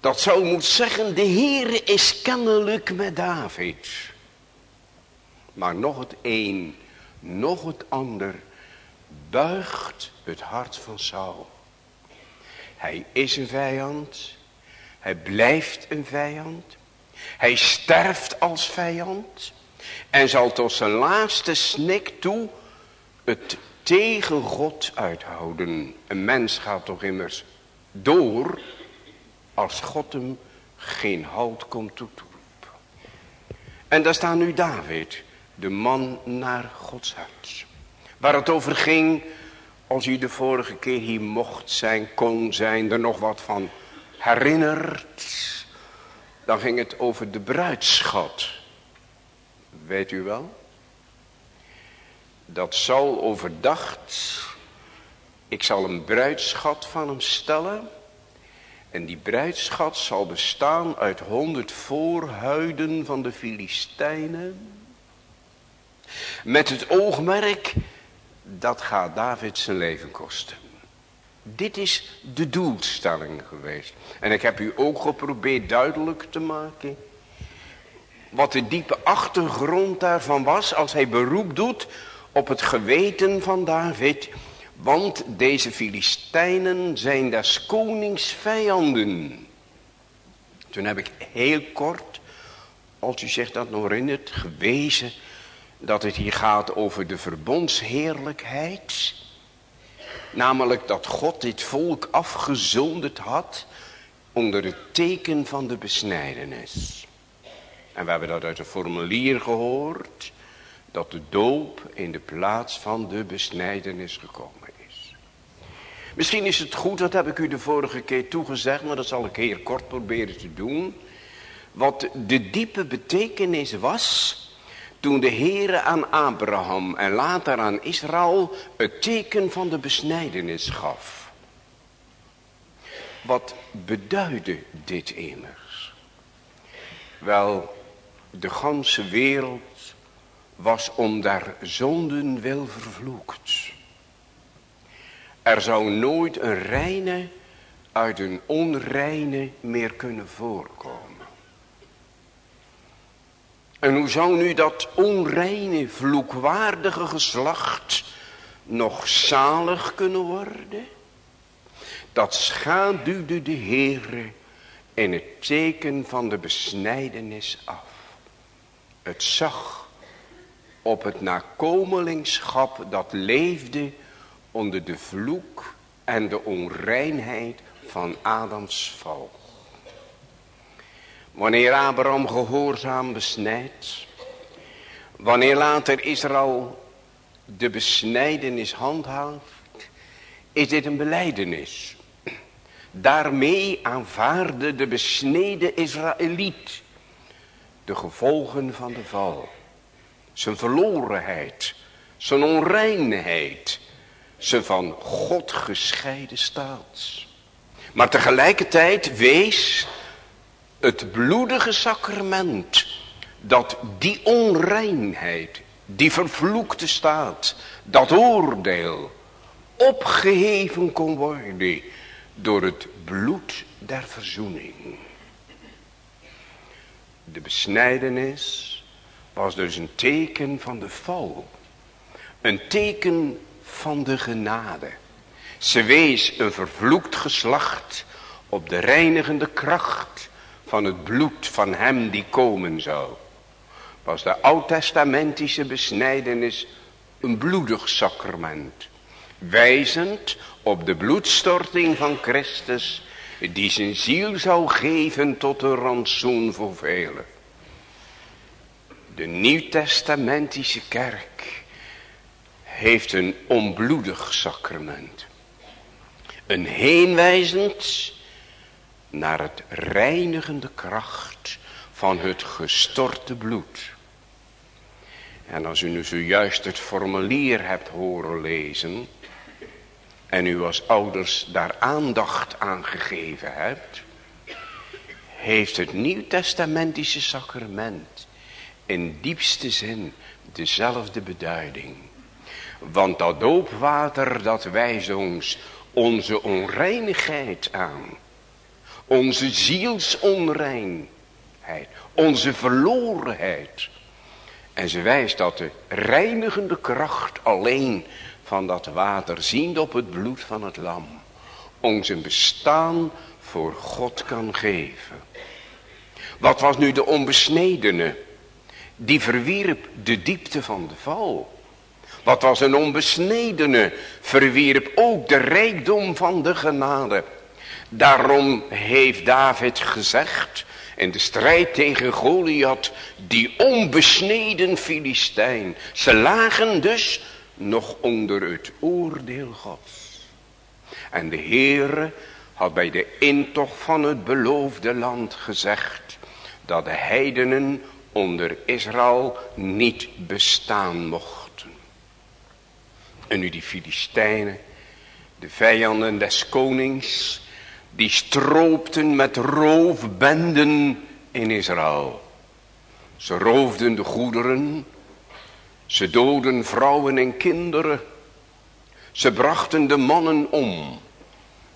S2: Dat zou moet zeggen, de Heere is kennelijk met David. Maar nog het een, nog het ander buigt het hart van Saul. Hij is een vijand. Hij blijft een vijand. Hij sterft als vijand. En zal tot zijn laatste snik toe het tegen God uithouden. Een mens gaat toch immers door als God hem geen halt komt toeroepen. En daar staat nu David, de man naar Gods hart. Waar het over ging, als u de vorige keer hier mocht zijn, kon zijn, er nog wat van herinnert. Dan ging het over de bruidschat. Weet u wel? Dat Saul overdacht, ik zal een bruidschat van hem stellen. En die bruidschat zal bestaan uit honderd voorhuiden van de Filistijnen. Met het oogmerk dat gaat David zijn leven kosten. Dit is de doelstelling geweest. En ik heb u ook geprobeerd duidelijk te maken. Wat de diepe achtergrond daarvan was. Als hij beroep doet op het geweten van David. Want deze Filistijnen zijn des konings vijanden. Toen heb ik heel kort, als u zich dat nog herinnert, gewezen dat het hier gaat over de verbondsheerlijkheid. Namelijk dat God dit volk afgezonderd had onder het teken van de besnijdenis. En we hebben dat uit een formulier gehoord, dat de doop in de plaats van de besnijdenis gekomen is. Misschien is het goed, dat heb ik u de vorige keer toegezegd, maar dat zal ik heel kort proberen te doen. Wat de diepe betekenis was toen de Heere aan Abraham en later aan Israël het teken van de besnijdenis gaf. Wat beduidde dit immers? Wel, de ganse wereld was om zonden wil vervloekt. Er zou nooit een reine uit een onreine meer kunnen voorkomen. En hoe zou nu dat onreine, vloekwaardige geslacht nog zalig kunnen worden? Dat schaduwde de Heere in het teken van de besnijdenis af. Het zag op het nakomelingschap dat leefde onder de vloek en de onreinheid van Adams val. Wanneer Abraham gehoorzaam besnijdt. Wanneer later Israël de besnijdenis handhaaft. Is dit een beleidenis. Daarmee aanvaarde de besneden Israëliet de gevolgen van de val. Zijn verlorenheid, zijn onreinheid, zijn van God gescheiden staat. Maar tegelijkertijd wees het bloedige sacrament dat die onreinheid, die vervloekte staat, dat oordeel opgeheven kon worden door het bloed der verzoening. De besnijdenis was dus een teken van de val. Een teken van de genade. Ze wees een vervloekt geslacht op de reinigende kracht van het bloed van hem die komen zou. Was de oud-testamentische besnijdenis een bloedig sacrament. Wijzend op de bloedstorting van Christus die zijn ziel zou geven tot een rantsoen voor velen. De nieuwtestamentische kerk heeft een onbloedig sacrament. Een heenwijzend naar het reinigende kracht van het gestorte bloed. En als u nu zojuist het formulier hebt horen lezen en u als ouders daar aandacht aan gegeven hebt, heeft het nieuwtestamentische sacrament in diepste zin dezelfde beduiding. Want dat doopwater dat wijst ons onze onreinigheid aan. Onze zielsonreinheid. Onze verlorenheid. En ze wijst dat de reinigende kracht alleen van dat water ziend op het bloed van het lam. Ons een bestaan voor God kan geven. Wat was nu de onbesnedene? die verwierp de diepte van de val. Wat was een onbesnedene, verwierp ook de rijkdom van de genade. Daarom heeft David gezegd in de strijd tegen Goliath, die onbesneden Filistijn. Ze lagen dus nog onder het oordeel Gods. En de Heere had bij de intocht van het beloofde land gezegd, dat de heidenen onder Israël niet bestaan mochten. En nu die Filistijnen, de vijanden des konings, die stroopten met roofbenden in Israël. Ze roofden de goederen, ze doden vrouwen en kinderen, ze brachten de mannen om.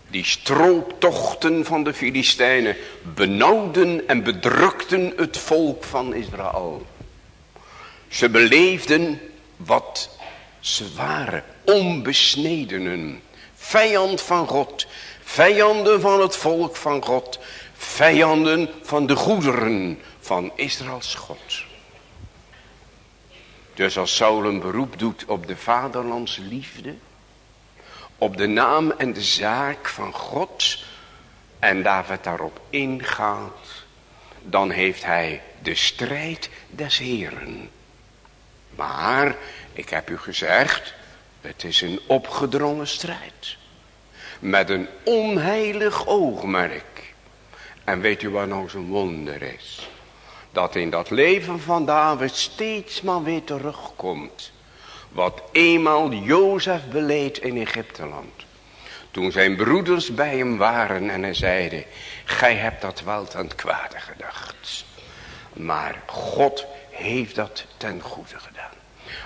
S2: Die strooptochten van de Filistijnen benauwden en bedrukten het volk van Israël. Ze beleefden wat ze waren, onbesnedenen, vijand van God, vijanden van het volk van God, vijanden van de goederen van Israëls God. Dus als Saul een beroep doet op de vaderlandse liefde, op de naam en de zaak van God en David daarop ingaat, dan heeft hij de strijd des Heren. Maar, ik heb u gezegd, het is een opgedrongen strijd. Met een onheilig oogmerk. En weet u wat nou zo'n wonder is? Dat in dat leven van David steeds maar weer terugkomt. Wat eenmaal Jozef beleed in Egypteland. Toen zijn broeders bij hem waren en hij zeiden. Gij hebt dat wel ten kwade gedacht. Maar God heeft dat ten goede gedaan.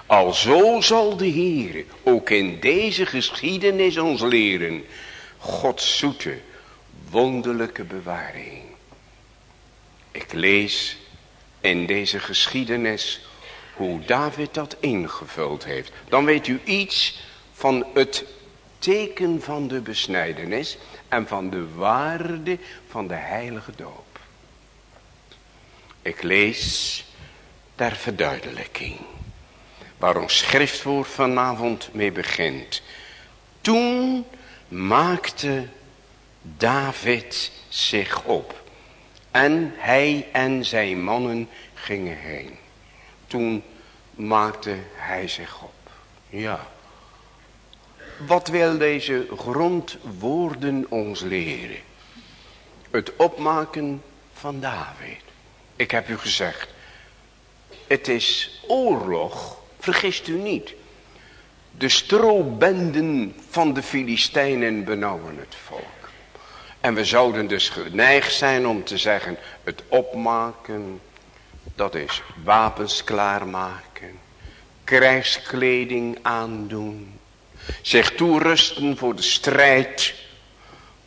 S2: Alzo zal de Heer ook in deze geschiedenis ons leren. Gods zoete, wonderlijke bewaring. Ik lees in deze geschiedenis hoe David dat ingevuld heeft. Dan weet u iets van het teken van de besnijdenis en van de waarde van de heilige doop. Ik lees ter verduidelijking waar ons schriftwoord vanavond mee begint. Toen maakte David zich op en hij en zijn mannen gingen heen. Toen maakte hij zich op. Ja. Wat wil deze grondwoorden ons leren? Het opmaken van David. Ik heb u gezegd. Het is oorlog. Vergist u niet. De stroobenden van de Filistijnen benauwen het volk. En we zouden dus geneigd zijn om te zeggen, het opmaken, dat is wapens klaarmaken, krijgskleding aandoen, zich toerusten voor de strijd.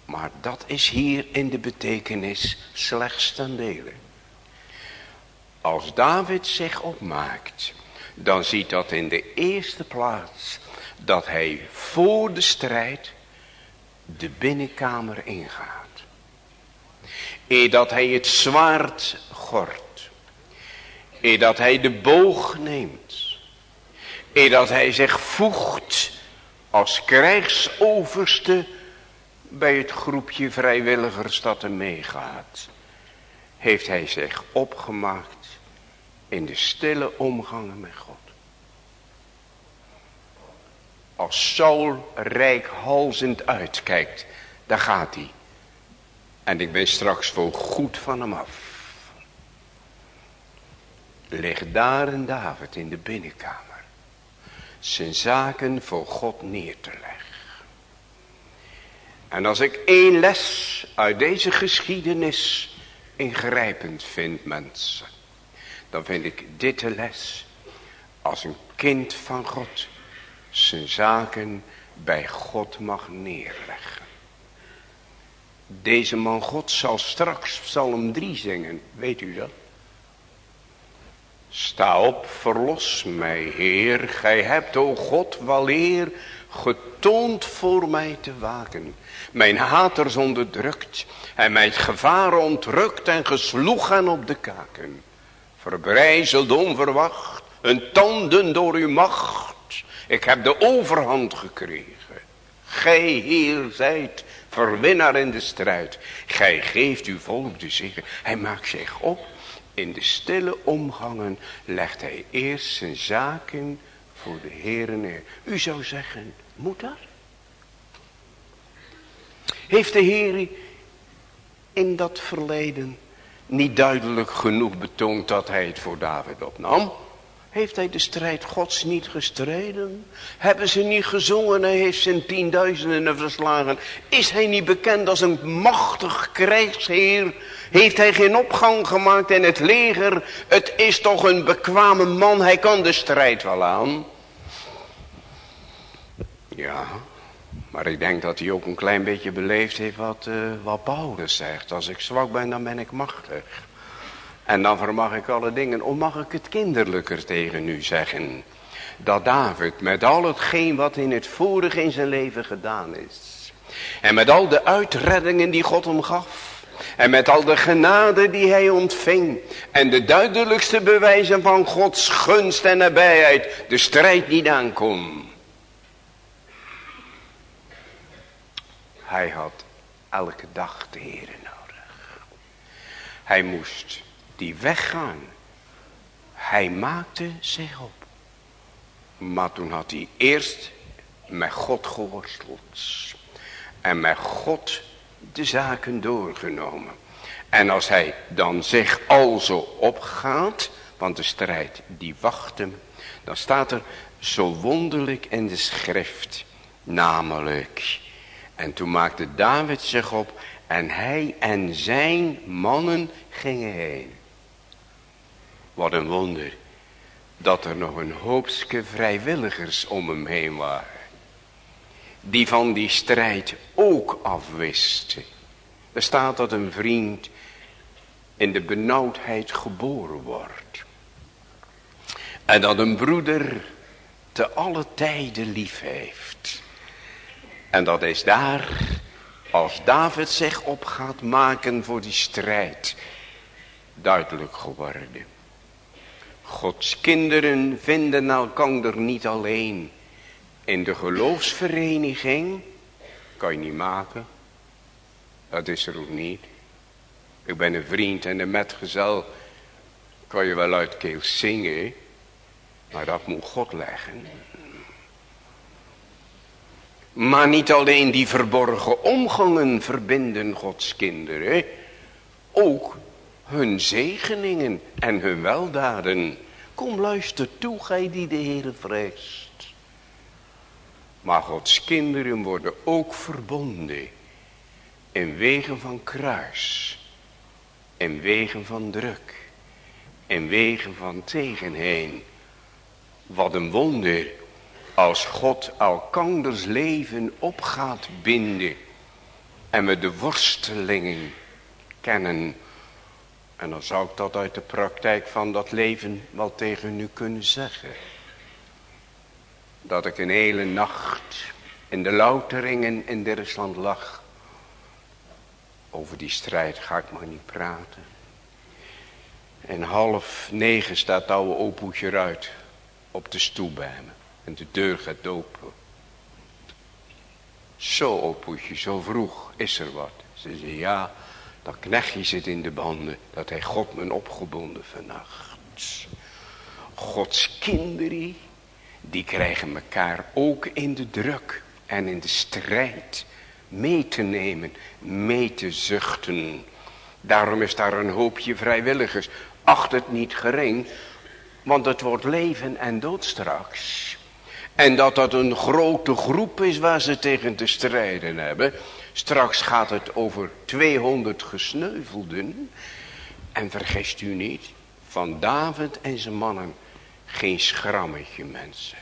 S2: Maar dat is hier in de betekenis slechts ten dele. Als David zich opmaakt, dan ziet dat in de eerste plaats dat hij voor de strijd de binnenkamer ingaat. Eer dat hij het zwaard gort. Eer dat hij de boog neemt. Eer dat hij zich voegt als krijgsoverste bij het groepje vrijwilligers dat er meegaat. Heeft hij zich opgemaakt in de stille omgangen met God. Als Saul rijkhalzend uitkijkt, daar gaat hij. En ik ben straks voor goed van hem af. Ligt daar een David in de binnenkamer. Zijn zaken voor God neer te leggen. En als ik één les uit deze geschiedenis ingrijpend vind mensen. Dan vind ik dit de les. Als een kind van God zijn zaken bij God mag neerleggen. Deze man God zal straks Psalm 3 zingen, weet u dat? Sta op, verlos mij, Heer, gij hebt, o God, waleer getoond voor mij te waken. Mijn haters onderdrukt en mijn gevaren ontrukt en gesloegen op de kaken. Verbrijzeld onverwacht, een tanden door uw macht. Ik heb de overhand gekregen. Gij, Heer, zijt verwinnaar in de strijd. Gij geeft uw volk de zegen. Hij maakt zich op. In de stille omgangen legt hij eerst zijn zaken voor de Heer neer. U zou zeggen, moet dat? Heeft de Heer in dat verleden niet duidelijk genoeg betoond dat hij het voor David opnam? Heeft hij de strijd gods niet gestreden? Hebben ze niet gezongen, hij heeft zijn tienduizenden verslagen. Is hij niet bekend als een machtig krijgsheer? Heeft hij geen opgang gemaakt in het leger? Het is toch een bekwame man, hij kan de strijd wel aan. Ja, maar ik denk dat hij ook een klein beetje beleefd heeft wat, uh, wat Paulus zegt. Als ik zwak ben, dan ben ik machtig. En dan vermag ik alle dingen. Of mag ik het kinderlijker tegen u zeggen? Dat David met al hetgeen wat in het vorige in zijn leven gedaan is. En met al de uitreddingen die God hem gaf. En met al de genade die hij ontving. En de duidelijkste bewijzen van Gods gunst en nabijheid. De strijd niet aankom. Hij had elke dag de Heer nodig. Hij moest die weggaan. Hij maakte zich op. Maar toen had hij eerst met God geworsteld. En met God de zaken doorgenomen. En als hij dan zich alzo opgaat, want de strijd die wacht hem, dan staat er zo wonderlijk in de schrift, namelijk, en toen maakte David zich op en hij en zijn mannen gingen heen. Wat een wonder dat er nog een hoopske vrijwilligers om hem heen waren. Die van die strijd ook afwisten. Er staat dat een vriend in de benauwdheid geboren wordt. En dat een broeder te alle tijden lief heeft. En dat is daar, als David zich op gaat maken voor die strijd, duidelijk geworden. Gods kinderen vinden elkander niet alleen in de geloofsvereniging. Kan je niet maken. Dat is er ook niet. Ik ben een vriend en een metgezel. Kan je wel uit keel zingen. Maar dat moet God leggen. Maar niet alleen die verborgen omgangen verbinden Gods kinderen. Ook hun zegeningen en hun weldaden. Kom luister toe, gij die de Heere vreest. Maar Gods kinderen worden ook verbonden In wegen van kruis. In wegen van druk. In wegen van tegenheen. Wat een wonder als God elkanders leven op gaat binden. En we de worstelingen kennen. En dan zou ik dat uit de praktijk van dat leven wel tegen u kunnen zeggen. Dat ik een hele nacht in de louteringen in Duitsland lag. Over die strijd ga ik maar niet praten. En half negen staat het oude opoetje eruit op de stoel bij me. En de deur gaat open. Zo opoetje, zo vroeg is er wat. Ze zei ja, dat knechtje zit in de banden. Dat hij God men opgebonden vannacht. Gods kinderen, die krijgen elkaar ook in de druk en in de strijd mee te nemen, mee te zuchten. Daarom is daar een hoopje vrijwilligers. Acht het niet gering, want het wordt leven en dood straks. En dat dat een grote groep is waar ze tegen te strijden hebben. Straks gaat het over 200 gesneuvelden. En vergist u niet, van David en zijn mannen geen schrammetje mensen.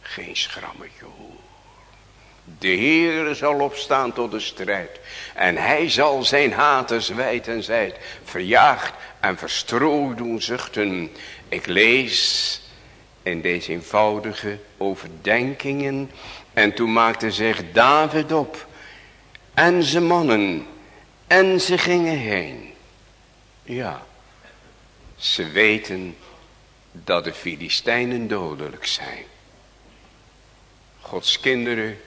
S2: Geen schrammetje hoor. De Heer zal opstaan tot de strijd. En hij zal zijn haters wijd en zijd verjaagd en verstrooid doen zuchten. Ik lees in deze eenvoudige overdenkingen. En toen maakte zich David op. En zijn mannen. En ze gingen heen. Ja. Ze weten dat de Filistijnen dodelijk zijn. Gods kinderen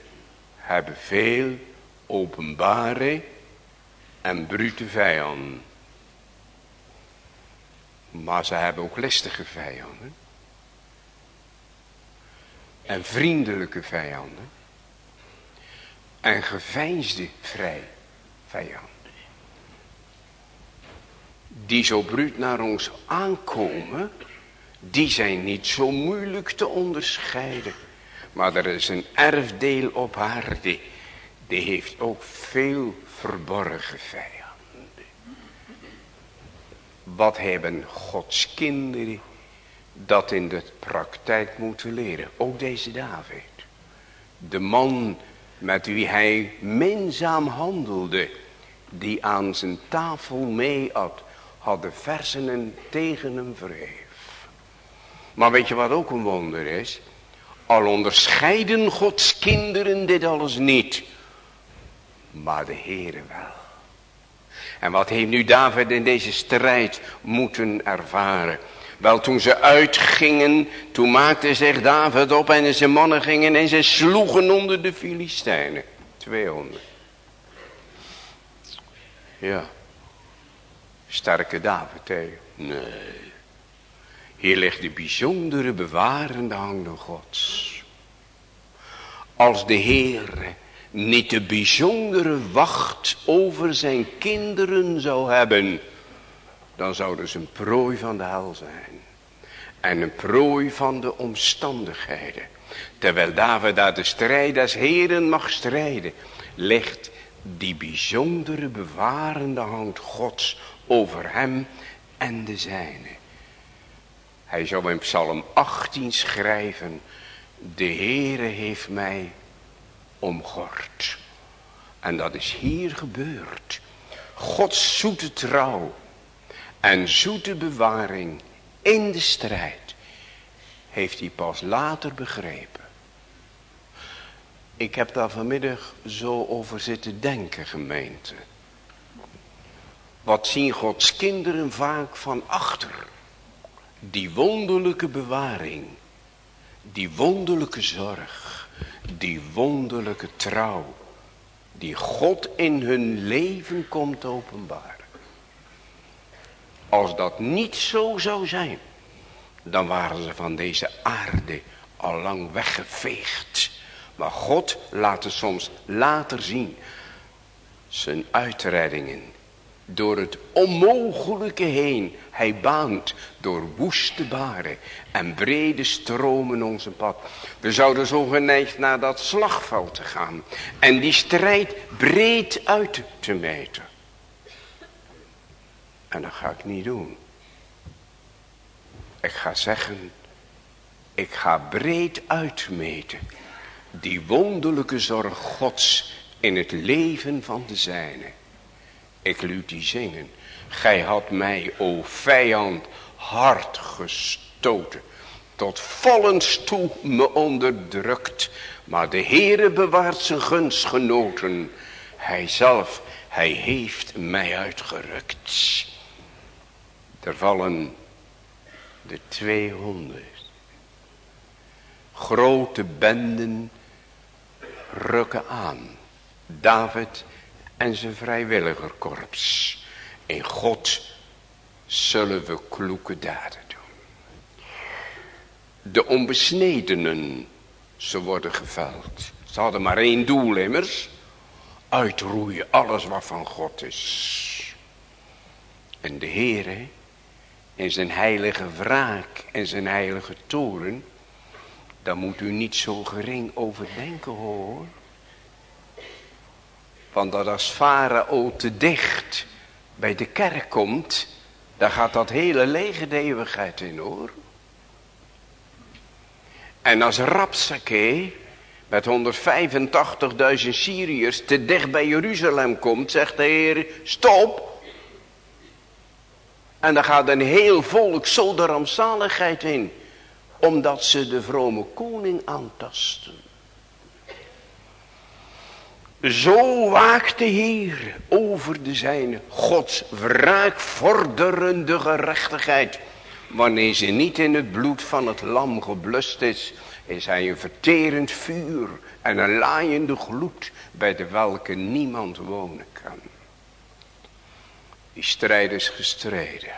S2: hebben veel openbare en brute vijanden. Maar ze hebben ook listige vijanden en vriendelijke vijanden. En geveinsde vrij vijanden. Die zo bruut naar ons aankomen, die zijn niet zo moeilijk te onderscheiden. Maar er is een erfdeel op aarde, die heeft ook veel verborgen vijanden. Wat hebben Gods kinderen dat in de praktijk moeten leren. Ook deze David. De man met wie hij minzaam handelde. Die aan zijn tafel mee had. De versenen tegen hem verheef. Maar weet je wat ook een wonder is? Al onderscheiden Gods kinderen dit alles niet. Maar de Heere wel. En wat heeft nu David in deze strijd moeten ervaren? Wel toen ze uitgingen, toen maakte zich David op en zijn mannen gingen en ze sloegen onder de Filistijnen. 200. Ja. Sterke David, hè? Nee. Hier ligt de bijzondere bewarende handen gods. Als de Heer niet de bijzondere wacht over zijn kinderen zou hebben dan zouden ze een prooi van de hel zijn. En een prooi van de omstandigheden. Terwijl David daar de strijd des heren mag strijden, ligt die bijzondere bewarende hand gods over hem en de zijne. Hij zou in psalm 18 schrijven, de Heere heeft mij omgord. En dat is hier gebeurd. Gods zoete trouw en zoete bewaring in de strijd heeft hij pas later begrepen. Ik heb daar vanmiddag zo over zitten denken gemeente. Wat zien Gods kinderen vaak van achter. Die wonderlijke bewaring. Die wonderlijke zorg. Die wonderlijke trouw. Die God in hun leven komt openbaar. Als dat niet zo zou zijn, dan waren ze van deze aarde al lang weggeveegd. Maar God laat soms later zien. Zijn uitreddingen door het onmogelijke heen. Hij baant door woeste baren en brede stromen onze pad. We zouden zo geneigd naar dat slagveld te gaan. En die strijd breed uit te meten. En dat ga ik niet doen. Ik ga zeggen, ik ga breed uitmeten. Die wonderlijke zorg gods in het leven van de zijne. Ik liet die zingen. Gij had mij, o vijand, hard gestoten. Tot vollens toe me onderdrukt. Maar de Heere bewaart zijn gunstgenoten. Hij zelf, hij heeft mij uitgerukt. Er vallen de 200. Grote benden rukken aan. David en zijn vrijwilligerkorps. In God zullen we kloeke daden doen. De onbesnedenen, ze worden geveld. Ze hadden maar één doel immers. Uitroeien alles wat van God is. En de Heere in zijn heilige wraak en zijn heilige toren. Daar moet u niet zo gering over denken hoor. Want dat als Farao te dicht bij de kerk komt, dan gaat dat hele leger de eeuwigheid in hoor. En als Rapsake met 185.000 Syriërs te dicht bij Jeruzalem komt, zegt de Heer, stop. En dan gaat een heel volk zo de rampzaligheid in, omdat ze de vrome koning aantasten. Zo waakt de Heer over de zijne. Gods wraak vorderende gerechtigheid. Wanneer ze niet in het bloed van het lam geblust is. Is hij een verterend vuur en een laaiende gloed. Bij de welke niemand wonen. Die strijd is gestreden.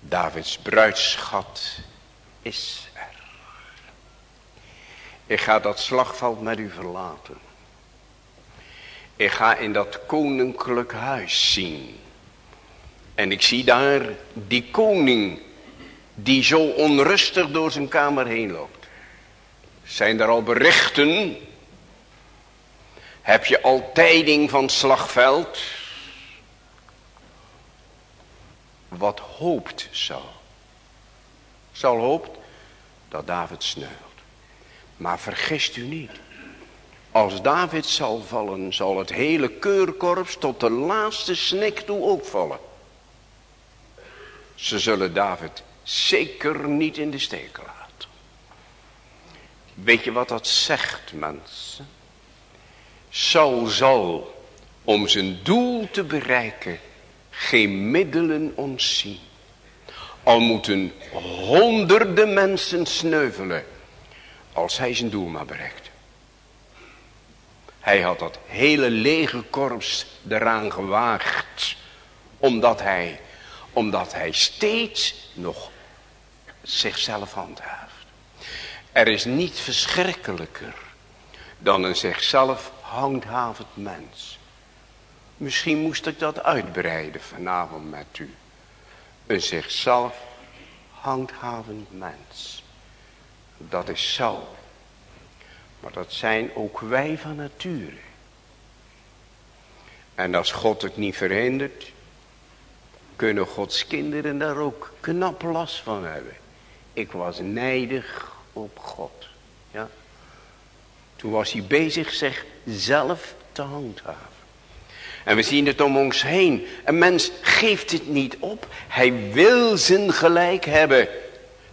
S2: Davids bruidschat is ik ga dat slagveld met u verlaten. Ik ga in dat koninklijk huis zien. En ik zie daar die koning die zo onrustig door zijn kamer heen loopt. Zijn er al berichten? Heb je al tijding van slagveld? Wat hoopt Saul? Saul hoopt dat David sneeuwt. Maar vergist u niet. Als David zal vallen, zal het hele keurkorps tot de laatste snik toe ook vallen. Ze zullen David zeker niet in de steek laten. Weet je wat dat zegt, mensen? Saul zal, om zijn doel te bereiken, geen middelen ontzien. Al moeten honderden mensen sneuvelen als hij zijn doel maar bereikt. Hij had dat hele lege korps eraan gewaagd. Omdat hij, omdat hij steeds nog zichzelf handhaaft. Er is niet verschrikkelijker dan een zichzelf handhavend mens. Misschien moest ik dat uitbreiden vanavond met u. Een zichzelf handhavend mens. Dat is zo. Maar dat zijn ook wij van nature. En als God het niet verhindert, kunnen Gods kinderen daar ook knap last van hebben. Ik was nijdig op God. Ja. Toen was hij bezig zich zelf te handhaven. En we zien het om ons heen. Een mens geeft het niet op. Hij wil zijn gelijk hebben.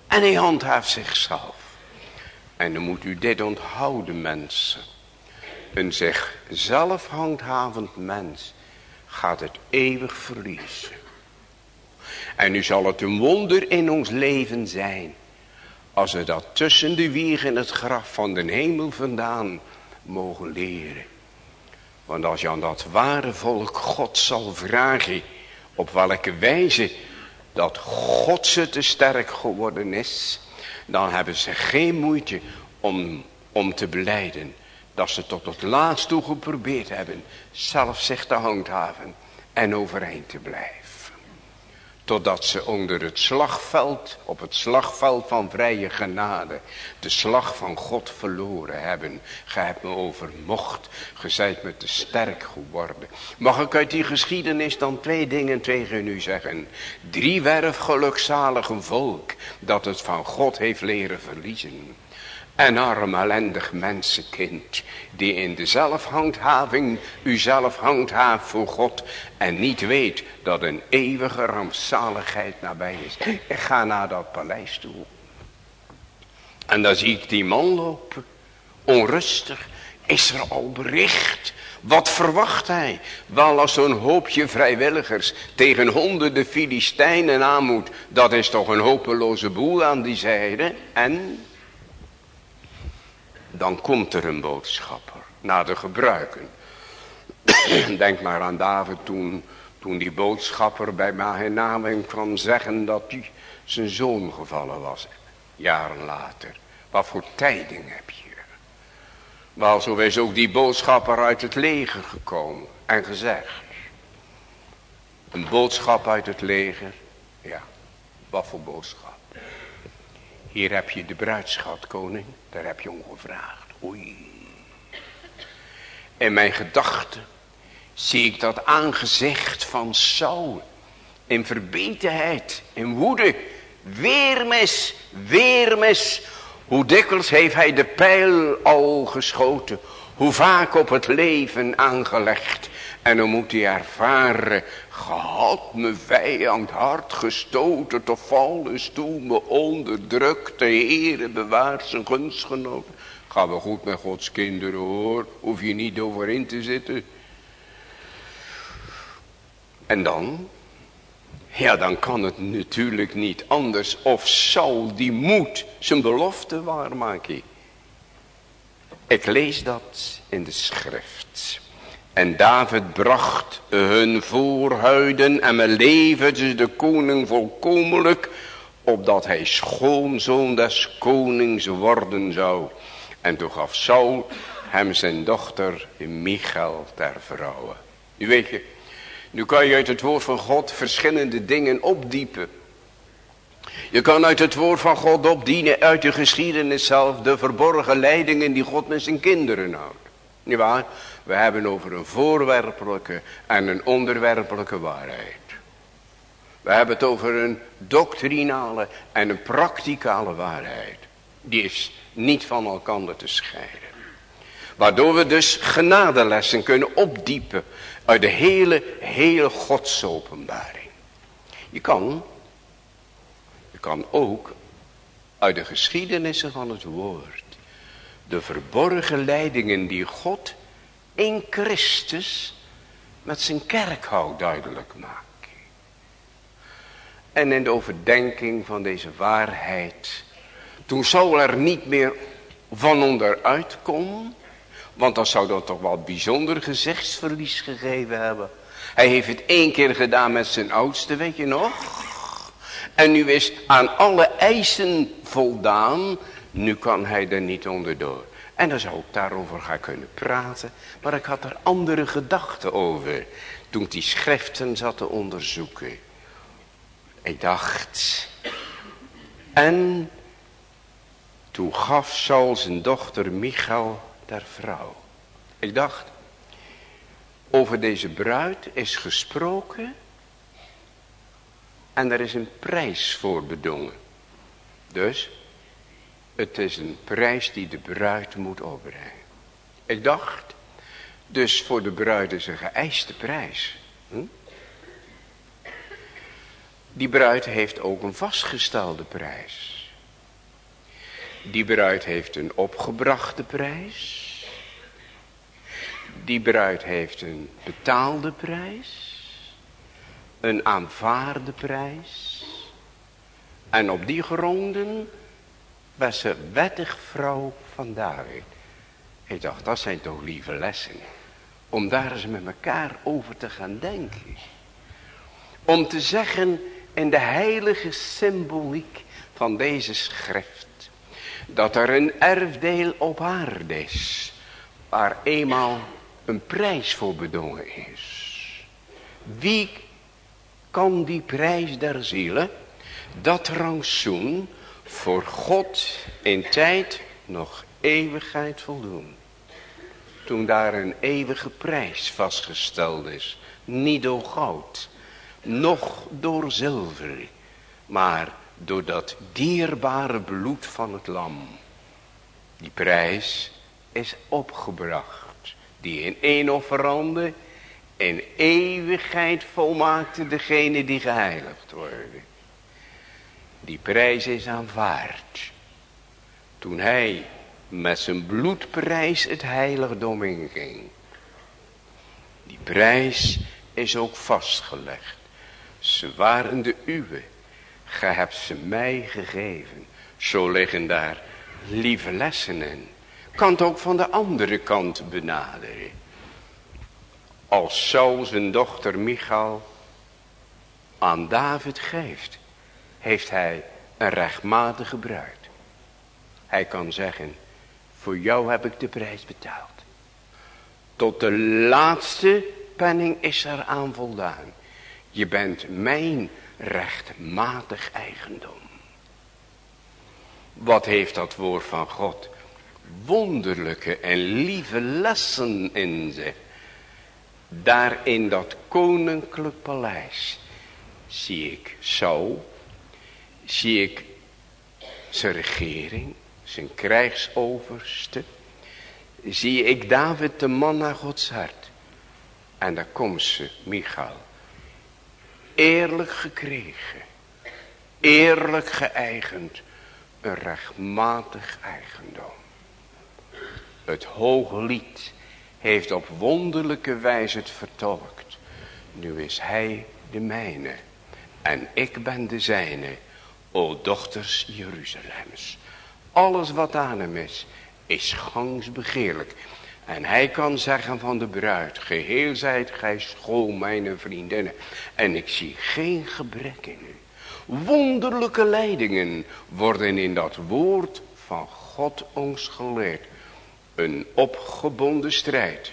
S2: En hij handhaaft zichzelf. En dan moet u dit onthouden mensen. Een zichzelf handhavend mens gaat het eeuwig verliezen. En nu zal het een wonder in ons leven zijn. Als we dat tussen de wieg en het graf van de hemel vandaan mogen leren. Want als je aan dat ware volk God zal vragen. Op welke wijze dat God ze te sterk geworden is dan hebben ze geen moeite om, om te beleiden dat ze tot het laatst toe geprobeerd hebben zelf zich te handhaven en overeind te blijven. Totdat ze onder het slagveld, op het slagveld van vrije genade, de slag van God verloren hebben. Gij hebt me overmocht, ge zijt me te sterk geworden. Mag ik uit die geschiedenis dan twee dingen tegen u zeggen. Driewerf gelukzalig volk, dat het van God heeft leren verliezen. En arm ellendig mensenkind, die in de zelfhandhaving uzelf handhaaft voor God en niet weet dat een eeuwige rampzaligheid nabij is. Ik ga naar dat paleis toe. En dan zie ik die man lopen, onrustig. Is er al bericht? Wat verwacht hij? Wel als zo'n hoopje vrijwilligers tegen honderden Filistijnen aan moet. Dat is toch een hopeloze boel aan die zijde. En dan komt er een boodschapper naar de gebruiken. Denk maar aan David toen, toen die boodschapper bij Mahenamim kwam zeggen dat hij zijn zoon gevallen was. Jaren later. Wat voor tijding heb je? Wel, zo is ook die boodschapper uit het leger gekomen en gezegd. Een boodschap uit het leger. Ja, wat voor boodschap? Hier heb je de bruidschat, koning. Daar heb je om gevraagd. Oei. In mijn gedachten zie ik dat aangezicht van Saul. In verbetenheid, in woede. Weermes, weermes. Hoe dikwijls heeft hij de pijl al geschoten. Hoe vaak op het leven aangelegd. En dan moet hij ervaren, gehad me vijand hard gestoten, te vallen stoel me onderdrukt, de Heere bewaart zijn gunstgenoot. Gaan we goed met Gods kinderen hoor, hoef je niet over in te zitten. En dan? Ja, dan kan het natuurlijk niet anders of Saul die moet zijn belofte waarmaken. Ik lees dat in de schrift. En David bracht hun voorhuiden en leven de koning volkomelijk, opdat hij schoonzoon des konings worden zou. En toen gaf Saul hem zijn dochter Michael ter vrouwe. Nu weet je, nu kan je uit het woord van God verschillende dingen opdiepen. Je kan uit het woord van God opdienen, uit de geschiedenis zelf, de verborgen leidingen die God met zijn kinderen houdt. Niet waar? We hebben over een voorwerpelijke en een onderwerpelijke waarheid. We hebben het over een doctrinale en een praktikale waarheid. Die is niet van elkaar te scheiden. Waardoor we dus genadelessen kunnen opdiepen uit de hele, hele godsopenbaring. Je kan, je kan ook uit de geschiedenissen van het woord de verborgen leidingen die God in Christus met zijn kerk houdt duidelijk maken. En in de overdenking van deze waarheid, toen Saul er niet meer van onderuit kon, want dan zou dat toch wel bijzonder gezichtsverlies gegeven hebben. Hij heeft het één keer gedaan met zijn oudste, weet je nog? En nu is aan alle eisen voldaan, nu kan hij er niet onderdoor. En dan zou ik daarover gaan kunnen praten. Maar ik had er andere gedachten over. Toen ik die schriften zat te onderzoeken. Ik dacht. En toen gaf Saul zijn dochter Michal ter vrouw. Ik dacht. Over deze bruid is gesproken. En er is een prijs voor bedongen. Dus het is een prijs die de bruid moet opbrengen. Ik dacht, dus voor de bruid is een geëiste prijs. Hm? Die bruid heeft ook een vastgestelde prijs. Die bruid heeft een opgebrachte prijs. Die bruid heeft een betaalde prijs. Een aanvaarde prijs. En op die gronden was ze wettig vrouw van David. Ik dacht, dat zijn toch lieve lessen. Om daar eens met elkaar over te gaan denken. Om te zeggen in de heilige symboliek van deze schrift. Dat er een erfdeel op aarde is. waar eenmaal een prijs voor bedongen is. Wie kan die prijs der zielen, dat rangsoen, voor God in tijd nog eeuwigheid voldoen? Toen daar een eeuwige prijs vastgesteld is, niet door goud, noch door zilver, maar door dat dierbare bloed van het lam. Die prijs is opgebracht, die in één offerande in eeuwigheid volmaakte degene die geheiligd worden. Die prijs is aanvaard. Toen hij met zijn bloedprijs het heiligdom inging. Die prijs is ook vastgelegd. Ze waren de uwe. Gij hebt ze mij gegeven. Zo liggen daar lieve lessen in. Kan het ook van de andere kant benaderen. Als Saul zijn dochter Michal aan David geeft, heeft hij een rechtmatige bruid. Hij kan zeggen, voor jou heb ik de prijs betaald. Tot de laatste penning is er aan voldaan. Je bent mijn rechtmatig eigendom. Wat heeft dat woord van God? Wonderlijke en lieve lessen in zich. Daar in dat koninklijk paleis zie ik zo, zie ik zijn regering, zijn krijgsoverste, zie ik David de man naar Gods hart. En daar komt ze, Michael, eerlijk gekregen, eerlijk geëigend, een rechtmatig eigendom. Het hoge lied heeft op wonderlijke wijze het vertolkt. Nu is hij de mijne en ik ben de zijne, o dochters Jeruzalems. Alles wat aan hem is, is gangs begeerlijk. En hij kan zeggen van de bruid, geheel zijt gij schoon mijn vriendinnen. En ik zie geen gebrek in u. Wonderlijke leidingen worden in dat woord van God ons geleerd. Een opgebonden strijd.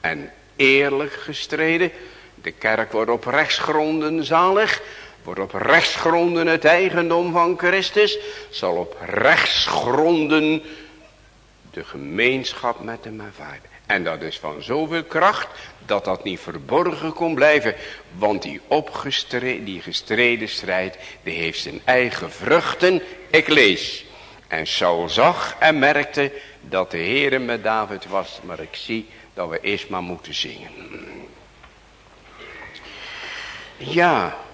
S2: En eerlijk gestreden. De kerk wordt op rechtsgronden zalig. Wordt op rechtsgronden het eigendom van Christus. Zal op rechtsgronden de gemeenschap met hem ervaren. En dat is van zoveel kracht dat dat niet verborgen kon blijven. Want die, opgestreden, die gestreden strijd, die heeft zijn eigen vruchten. Ik lees. En Saul zag en merkte dat de Heere met David was. Maar ik zie dat we eerst maar moeten zingen. Ja,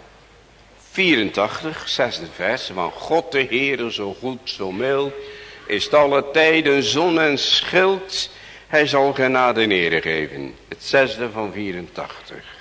S2: 84, zesde vers. Want God de Heere zo goed, zo mild, is alle tijden zon en schild. Hij zal genade en ere geven. Het zesde van 84.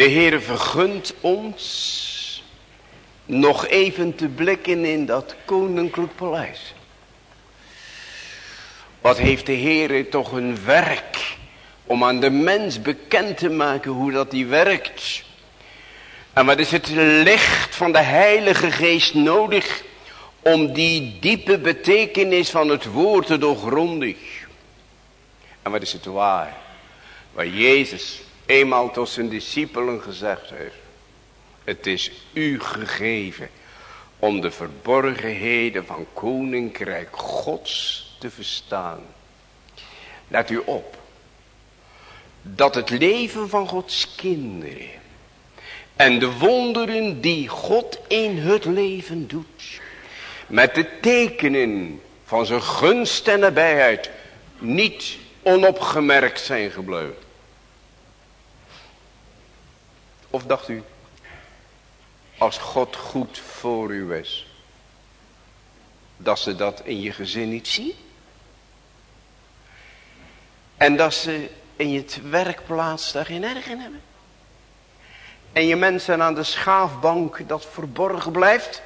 S2: De Heer vergunt ons nog even te blikken in dat koninklijk paleis. Wat heeft de Heer toch een werk om aan de mens bekend te maken hoe dat die werkt. En wat is het licht van de Heilige Geest nodig om die diepe betekenis van het woord te doorgrondig. En wat is het waar? Waar Jezus eenmaal tot zijn discipelen gezegd heeft. Het is u gegeven om de verborgenheden van koninkrijk gods te verstaan. Let u op. Dat het leven van gods kinderen. En de wonderen die God in het leven doet. Met de tekenen van zijn gunst en nabijheid. Niet onopgemerkt zijn gebleven. Of dacht u, als God goed voor u is, dat ze dat in je gezin niet zien? En dat ze in je werkplaats daar geen erg in hebben? En je mensen aan de schaafbank dat verborgen blijft?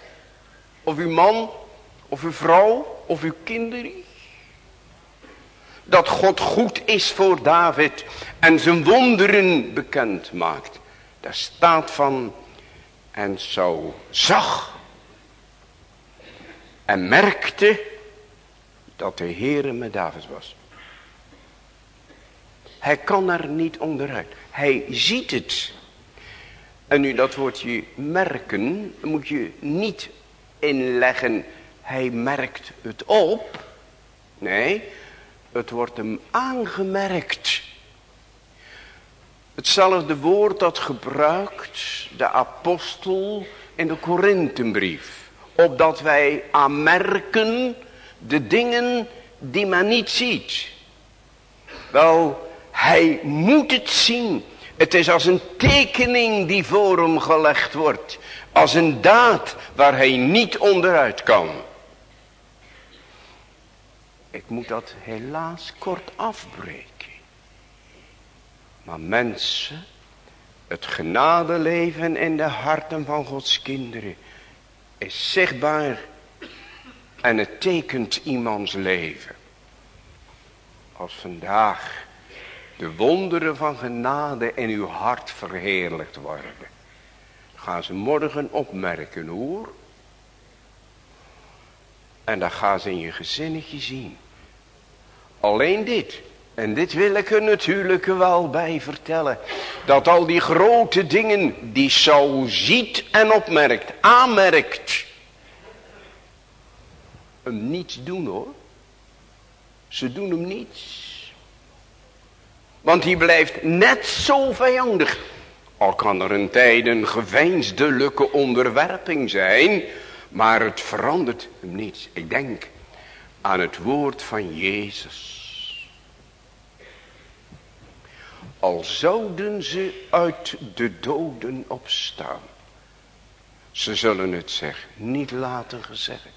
S2: Of uw man, of uw vrouw, of uw kinderen? Dat God goed is voor David en zijn wonderen bekend maakt. Daar staat van, en zo zag en merkte dat de Heere met David was. Hij kan er niet onderuit. Hij ziet het. En nu dat woordje merken moet je niet inleggen. Hij merkt het op. Nee, het wordt hem aangemerkt. Hetzelfde woord dat gebruikt de apostel in de Korintenbrief. Opdat wij aanmerken de dingen die men niet ziet. Wel, hij moet het zien. Het is als een tekening die voor hem gelegd wordt. Als een daad waar hij niet onderuit kan. Ik moet dat helaas kort afbreken. Maar mensen, het genadeleven in de harten van Gods kinderen is zichtbaar en het tekent iemands leven. Als vandaag de wonderen van genade in uw hart verheerlijkt worden. Gaan ze morgen opmerken hoor. En dan gaan ze in je gezinnetje zien. Alleen dit. En dit wil ik er natuurlijk wel bij vertellen. Dat al die grote dingen die zo ziet en opmerkt, aanmerkt. Hem niets doen hoor. Ze doen hem niets. Want die blijft net zo vijandig. Al kan er een tijd een geveinsdelijke onderwerping zijn. Maar het verandert hem niets. Ik denk aan het woord van Jezus. Al zouden ze uit de doden opstaan. Ze zullen het zich niet laten gezeggen.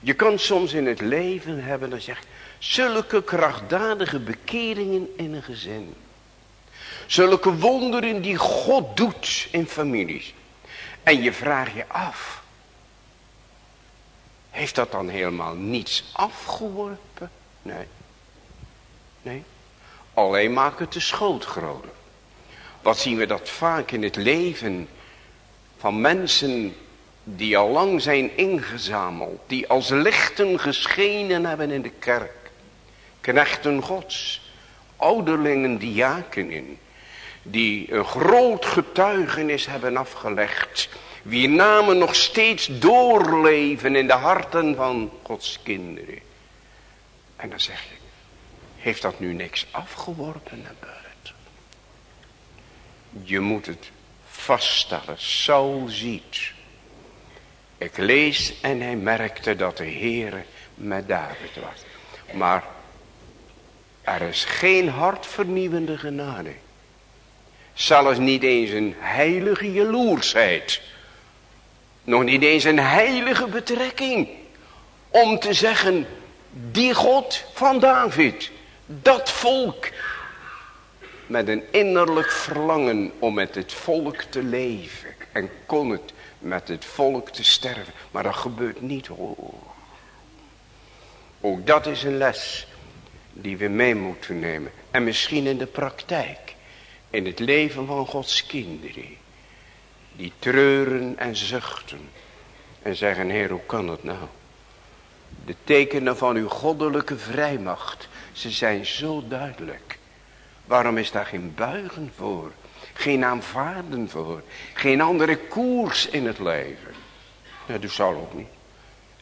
S2: Je kan soms in het leven hebben dat zegt. Zulke krachtdadige bekeringen in een gezin. Zulke wonderen die God doet in families. En je vraagt je af. Heeft dat dan helemaal niets afgeworpen? Nee. Nee. Alleen maakt het de schoot groter. Wat zien we dat vaak in het leven van mensen die al lang zijn ingezameld. Die als lichten geschenen hebben in de kerk. Knechten gods. Ouderlingen diakenen. Die een groot getuigenis hebben afgelegd. Wie namen nog steeds doorleven in de harten van Gods kinderen. En dan zeg je, heeft dat nu niks afgeworpen naar? Je moet het vaststellen, Saul ziet. Ik lees en hij merkte dat de Heere met David was. Maar er is geen hartvernieuwende genade. Zelfs niet eens een heilige jaloersheid. Nog niet eens een heilige betrekking. Om te zeggen, die God van David, dat volk, met een innerlijk verlangen om met het volk te leven. En kon het met het volk te sterven. Maar dat gebeurt niet hoor. Ook dat is een les die we mee moeten nemen. En misschien in de praktijk. In het leven van Gods kinderen. Die treuren en zuchten. En zeggen, Heer, hoe kan het nou? De tekenen van uw goddelijke vrijmacht. Ze zijn zo duidelijk. Waarom is daar geen buigen voor? Geen aanvaarden voor? Geen andere koers in het leven? Dat doet Saul ook niet.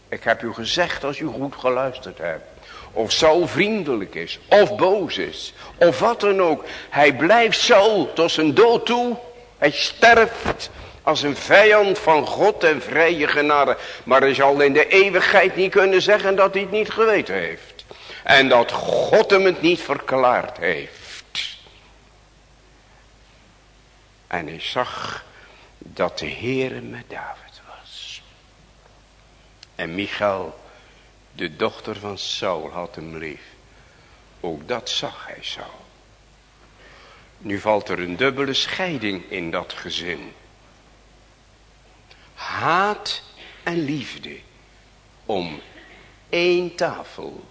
S2: Ik heb u gezegd als u goed geluisterd hebt. Of Saul vriendelijk is. Of boos is. Of wat dan ook. Hij blijft Saul tot zijn dood toe. Hij sterft als een vijand van God en vrije genade. Maar hij zal in de eeuwigheid niet kunnen zeggen dat hij het niet geweten heeft. En dat God hem het niet verklaard heeft. En hij zag dat de Heere met David was. En Michael, de dochter van Saul, had hem lief. Ook dat zag hij Saul. Nu valt er een dubbele scheiding in dat gezin. Haat en liefde om één tafel.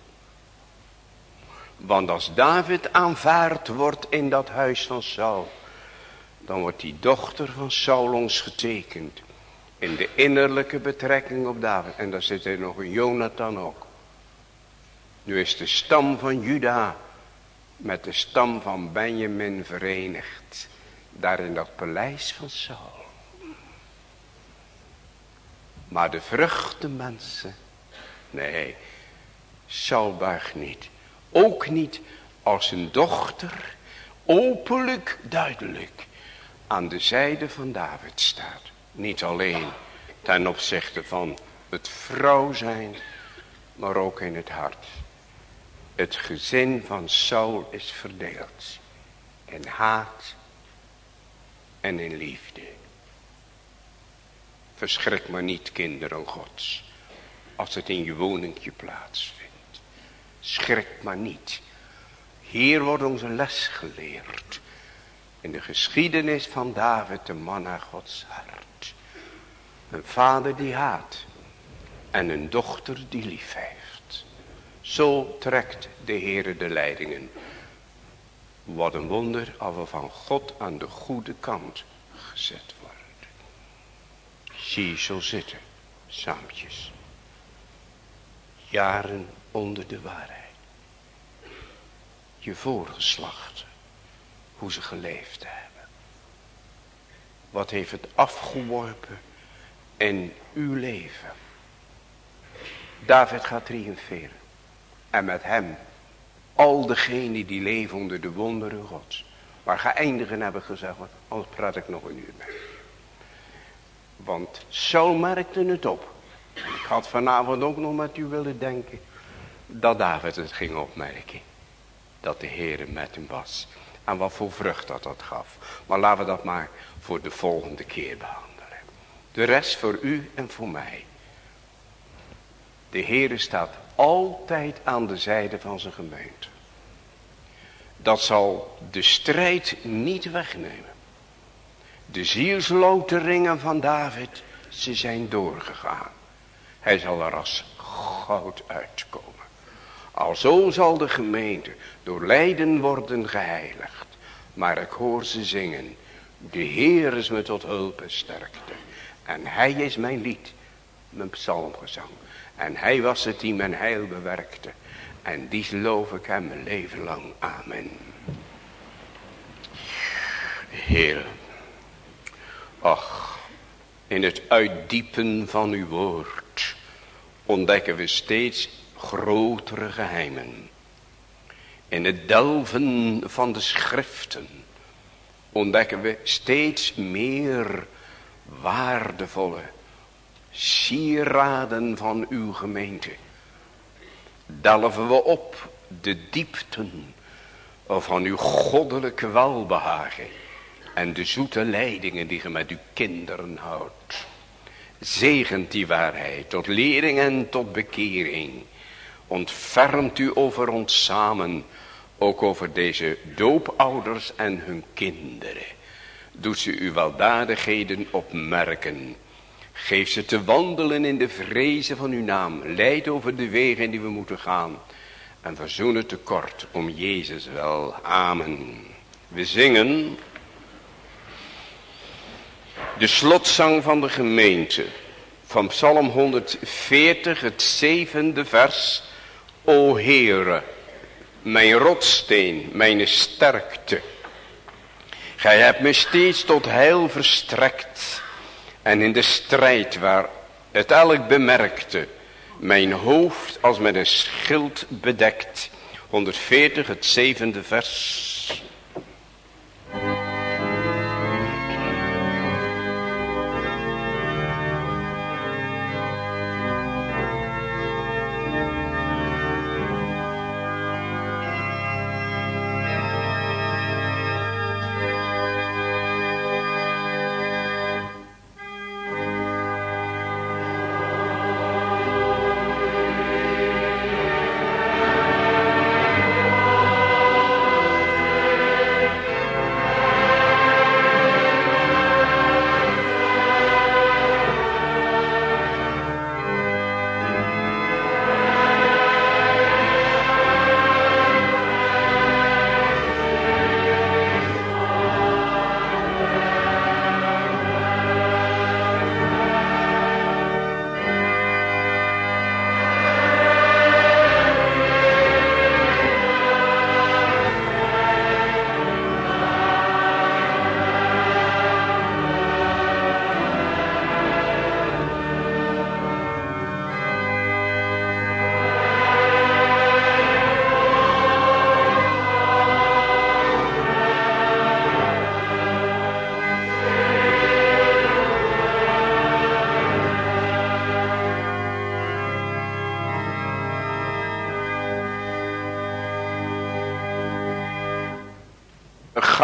S2: Want als David aanvaard wordt in dat huis van Saul dan wordt die dochter van Saul ons getekend. In de innerlijke betrekking op David. En daar zit er nog een Jonathan ook. Nu is de stam van Juda met de stam van Benjamin verenigd. Daar in dat paleis van Saul. Maar de vruchten mensen. Nee, Saul buigt niet. Ook niet als een dochter. Openlijk duidelijk aan de zijde van David staat. Niet alleen ten opzichte van het vrouw zijn, maar ook in het hart. Het gezin van Saul is verdeeld. In haat en in liefde. Verschrik maar niet, kinderen gods, als het in je woningje plaatsvindt. Schrik maar niet. Hier wordt onze les geleerd in de geschiedenis van David, de man naar Gods hart. Een vader die haat en een dochter die lief heeft. Zo trekt de Heere de leidingen. Wat een wonder als we van God aan de goede kant gezet worden. Zie je zo zitten, saampjes. Jaren onder de waarheid. Je voorgeslacht hoe ze geleefd hebben. Wat heeft het afgeworpen in uw leven. David gaat triomferen. En met hem al degenen die leven onder de wonderen gods. Maar ga eindigen hebben gezegd, anders praat ik nog een uur mee. Want zo merkte het op. Ik had vanavond ook nog met u willen denken. Dat David het ging opmerken. Dat de Heer met hem was. En wat voor vrucht dat dat gaf. Maar laten we dat maar voor de volgende keer behandelen. De rest voor u en voor mij. De Heere staat altijd aan de zijde van zijn gemeente. Dat zal de strijd niet wegnemen. De zielsloteringen van David, ze zijn doorgegaan. Hij zal er als goud uitkomen. Alzo zal de gemeente door lijden worden geheiligd. Maar ik hoor ze zingen. De Heer is me tot hulp en sterkte. En hij is mijn lied. Mijn psalmgezang. En hij was het die mijn heil bewerkte. En die loof ik hem mijn leven lang. Amen. Heer. Ach. In het uitdiepen van uw woord. Ontdekken we steeds grotere geheimen. In het delven van de schriften ontdekken we steeds meer waardevolle sieraden van uw gemeente. Delven we op de diepten van uw goddelijke welbehagen en de zoete leidingen die ge met uw kinderen houdt. Zegent die waarheid tot lering en tot bekering ontfermt u over ons samen ook over deze doopouders en hun kinderen. Doet ze uw weldadigheden opmerken. Geef ze te wandelen in de vrezen van uw naam. Leid over de wegen die we moeten gaan. En verzoen het tekort om Jezus wel. Amen. We zingen de slotzang van de gemeente. Van Psalm 140, het zevende vers. O Heere, mijn rotsteen, mijn sterkte. Gij hebt me steeds tot heil verstrekt. En in de strijd waar het elk bemerkte, mijn hoofd als met een schild bedekt. 140, het zevende vers.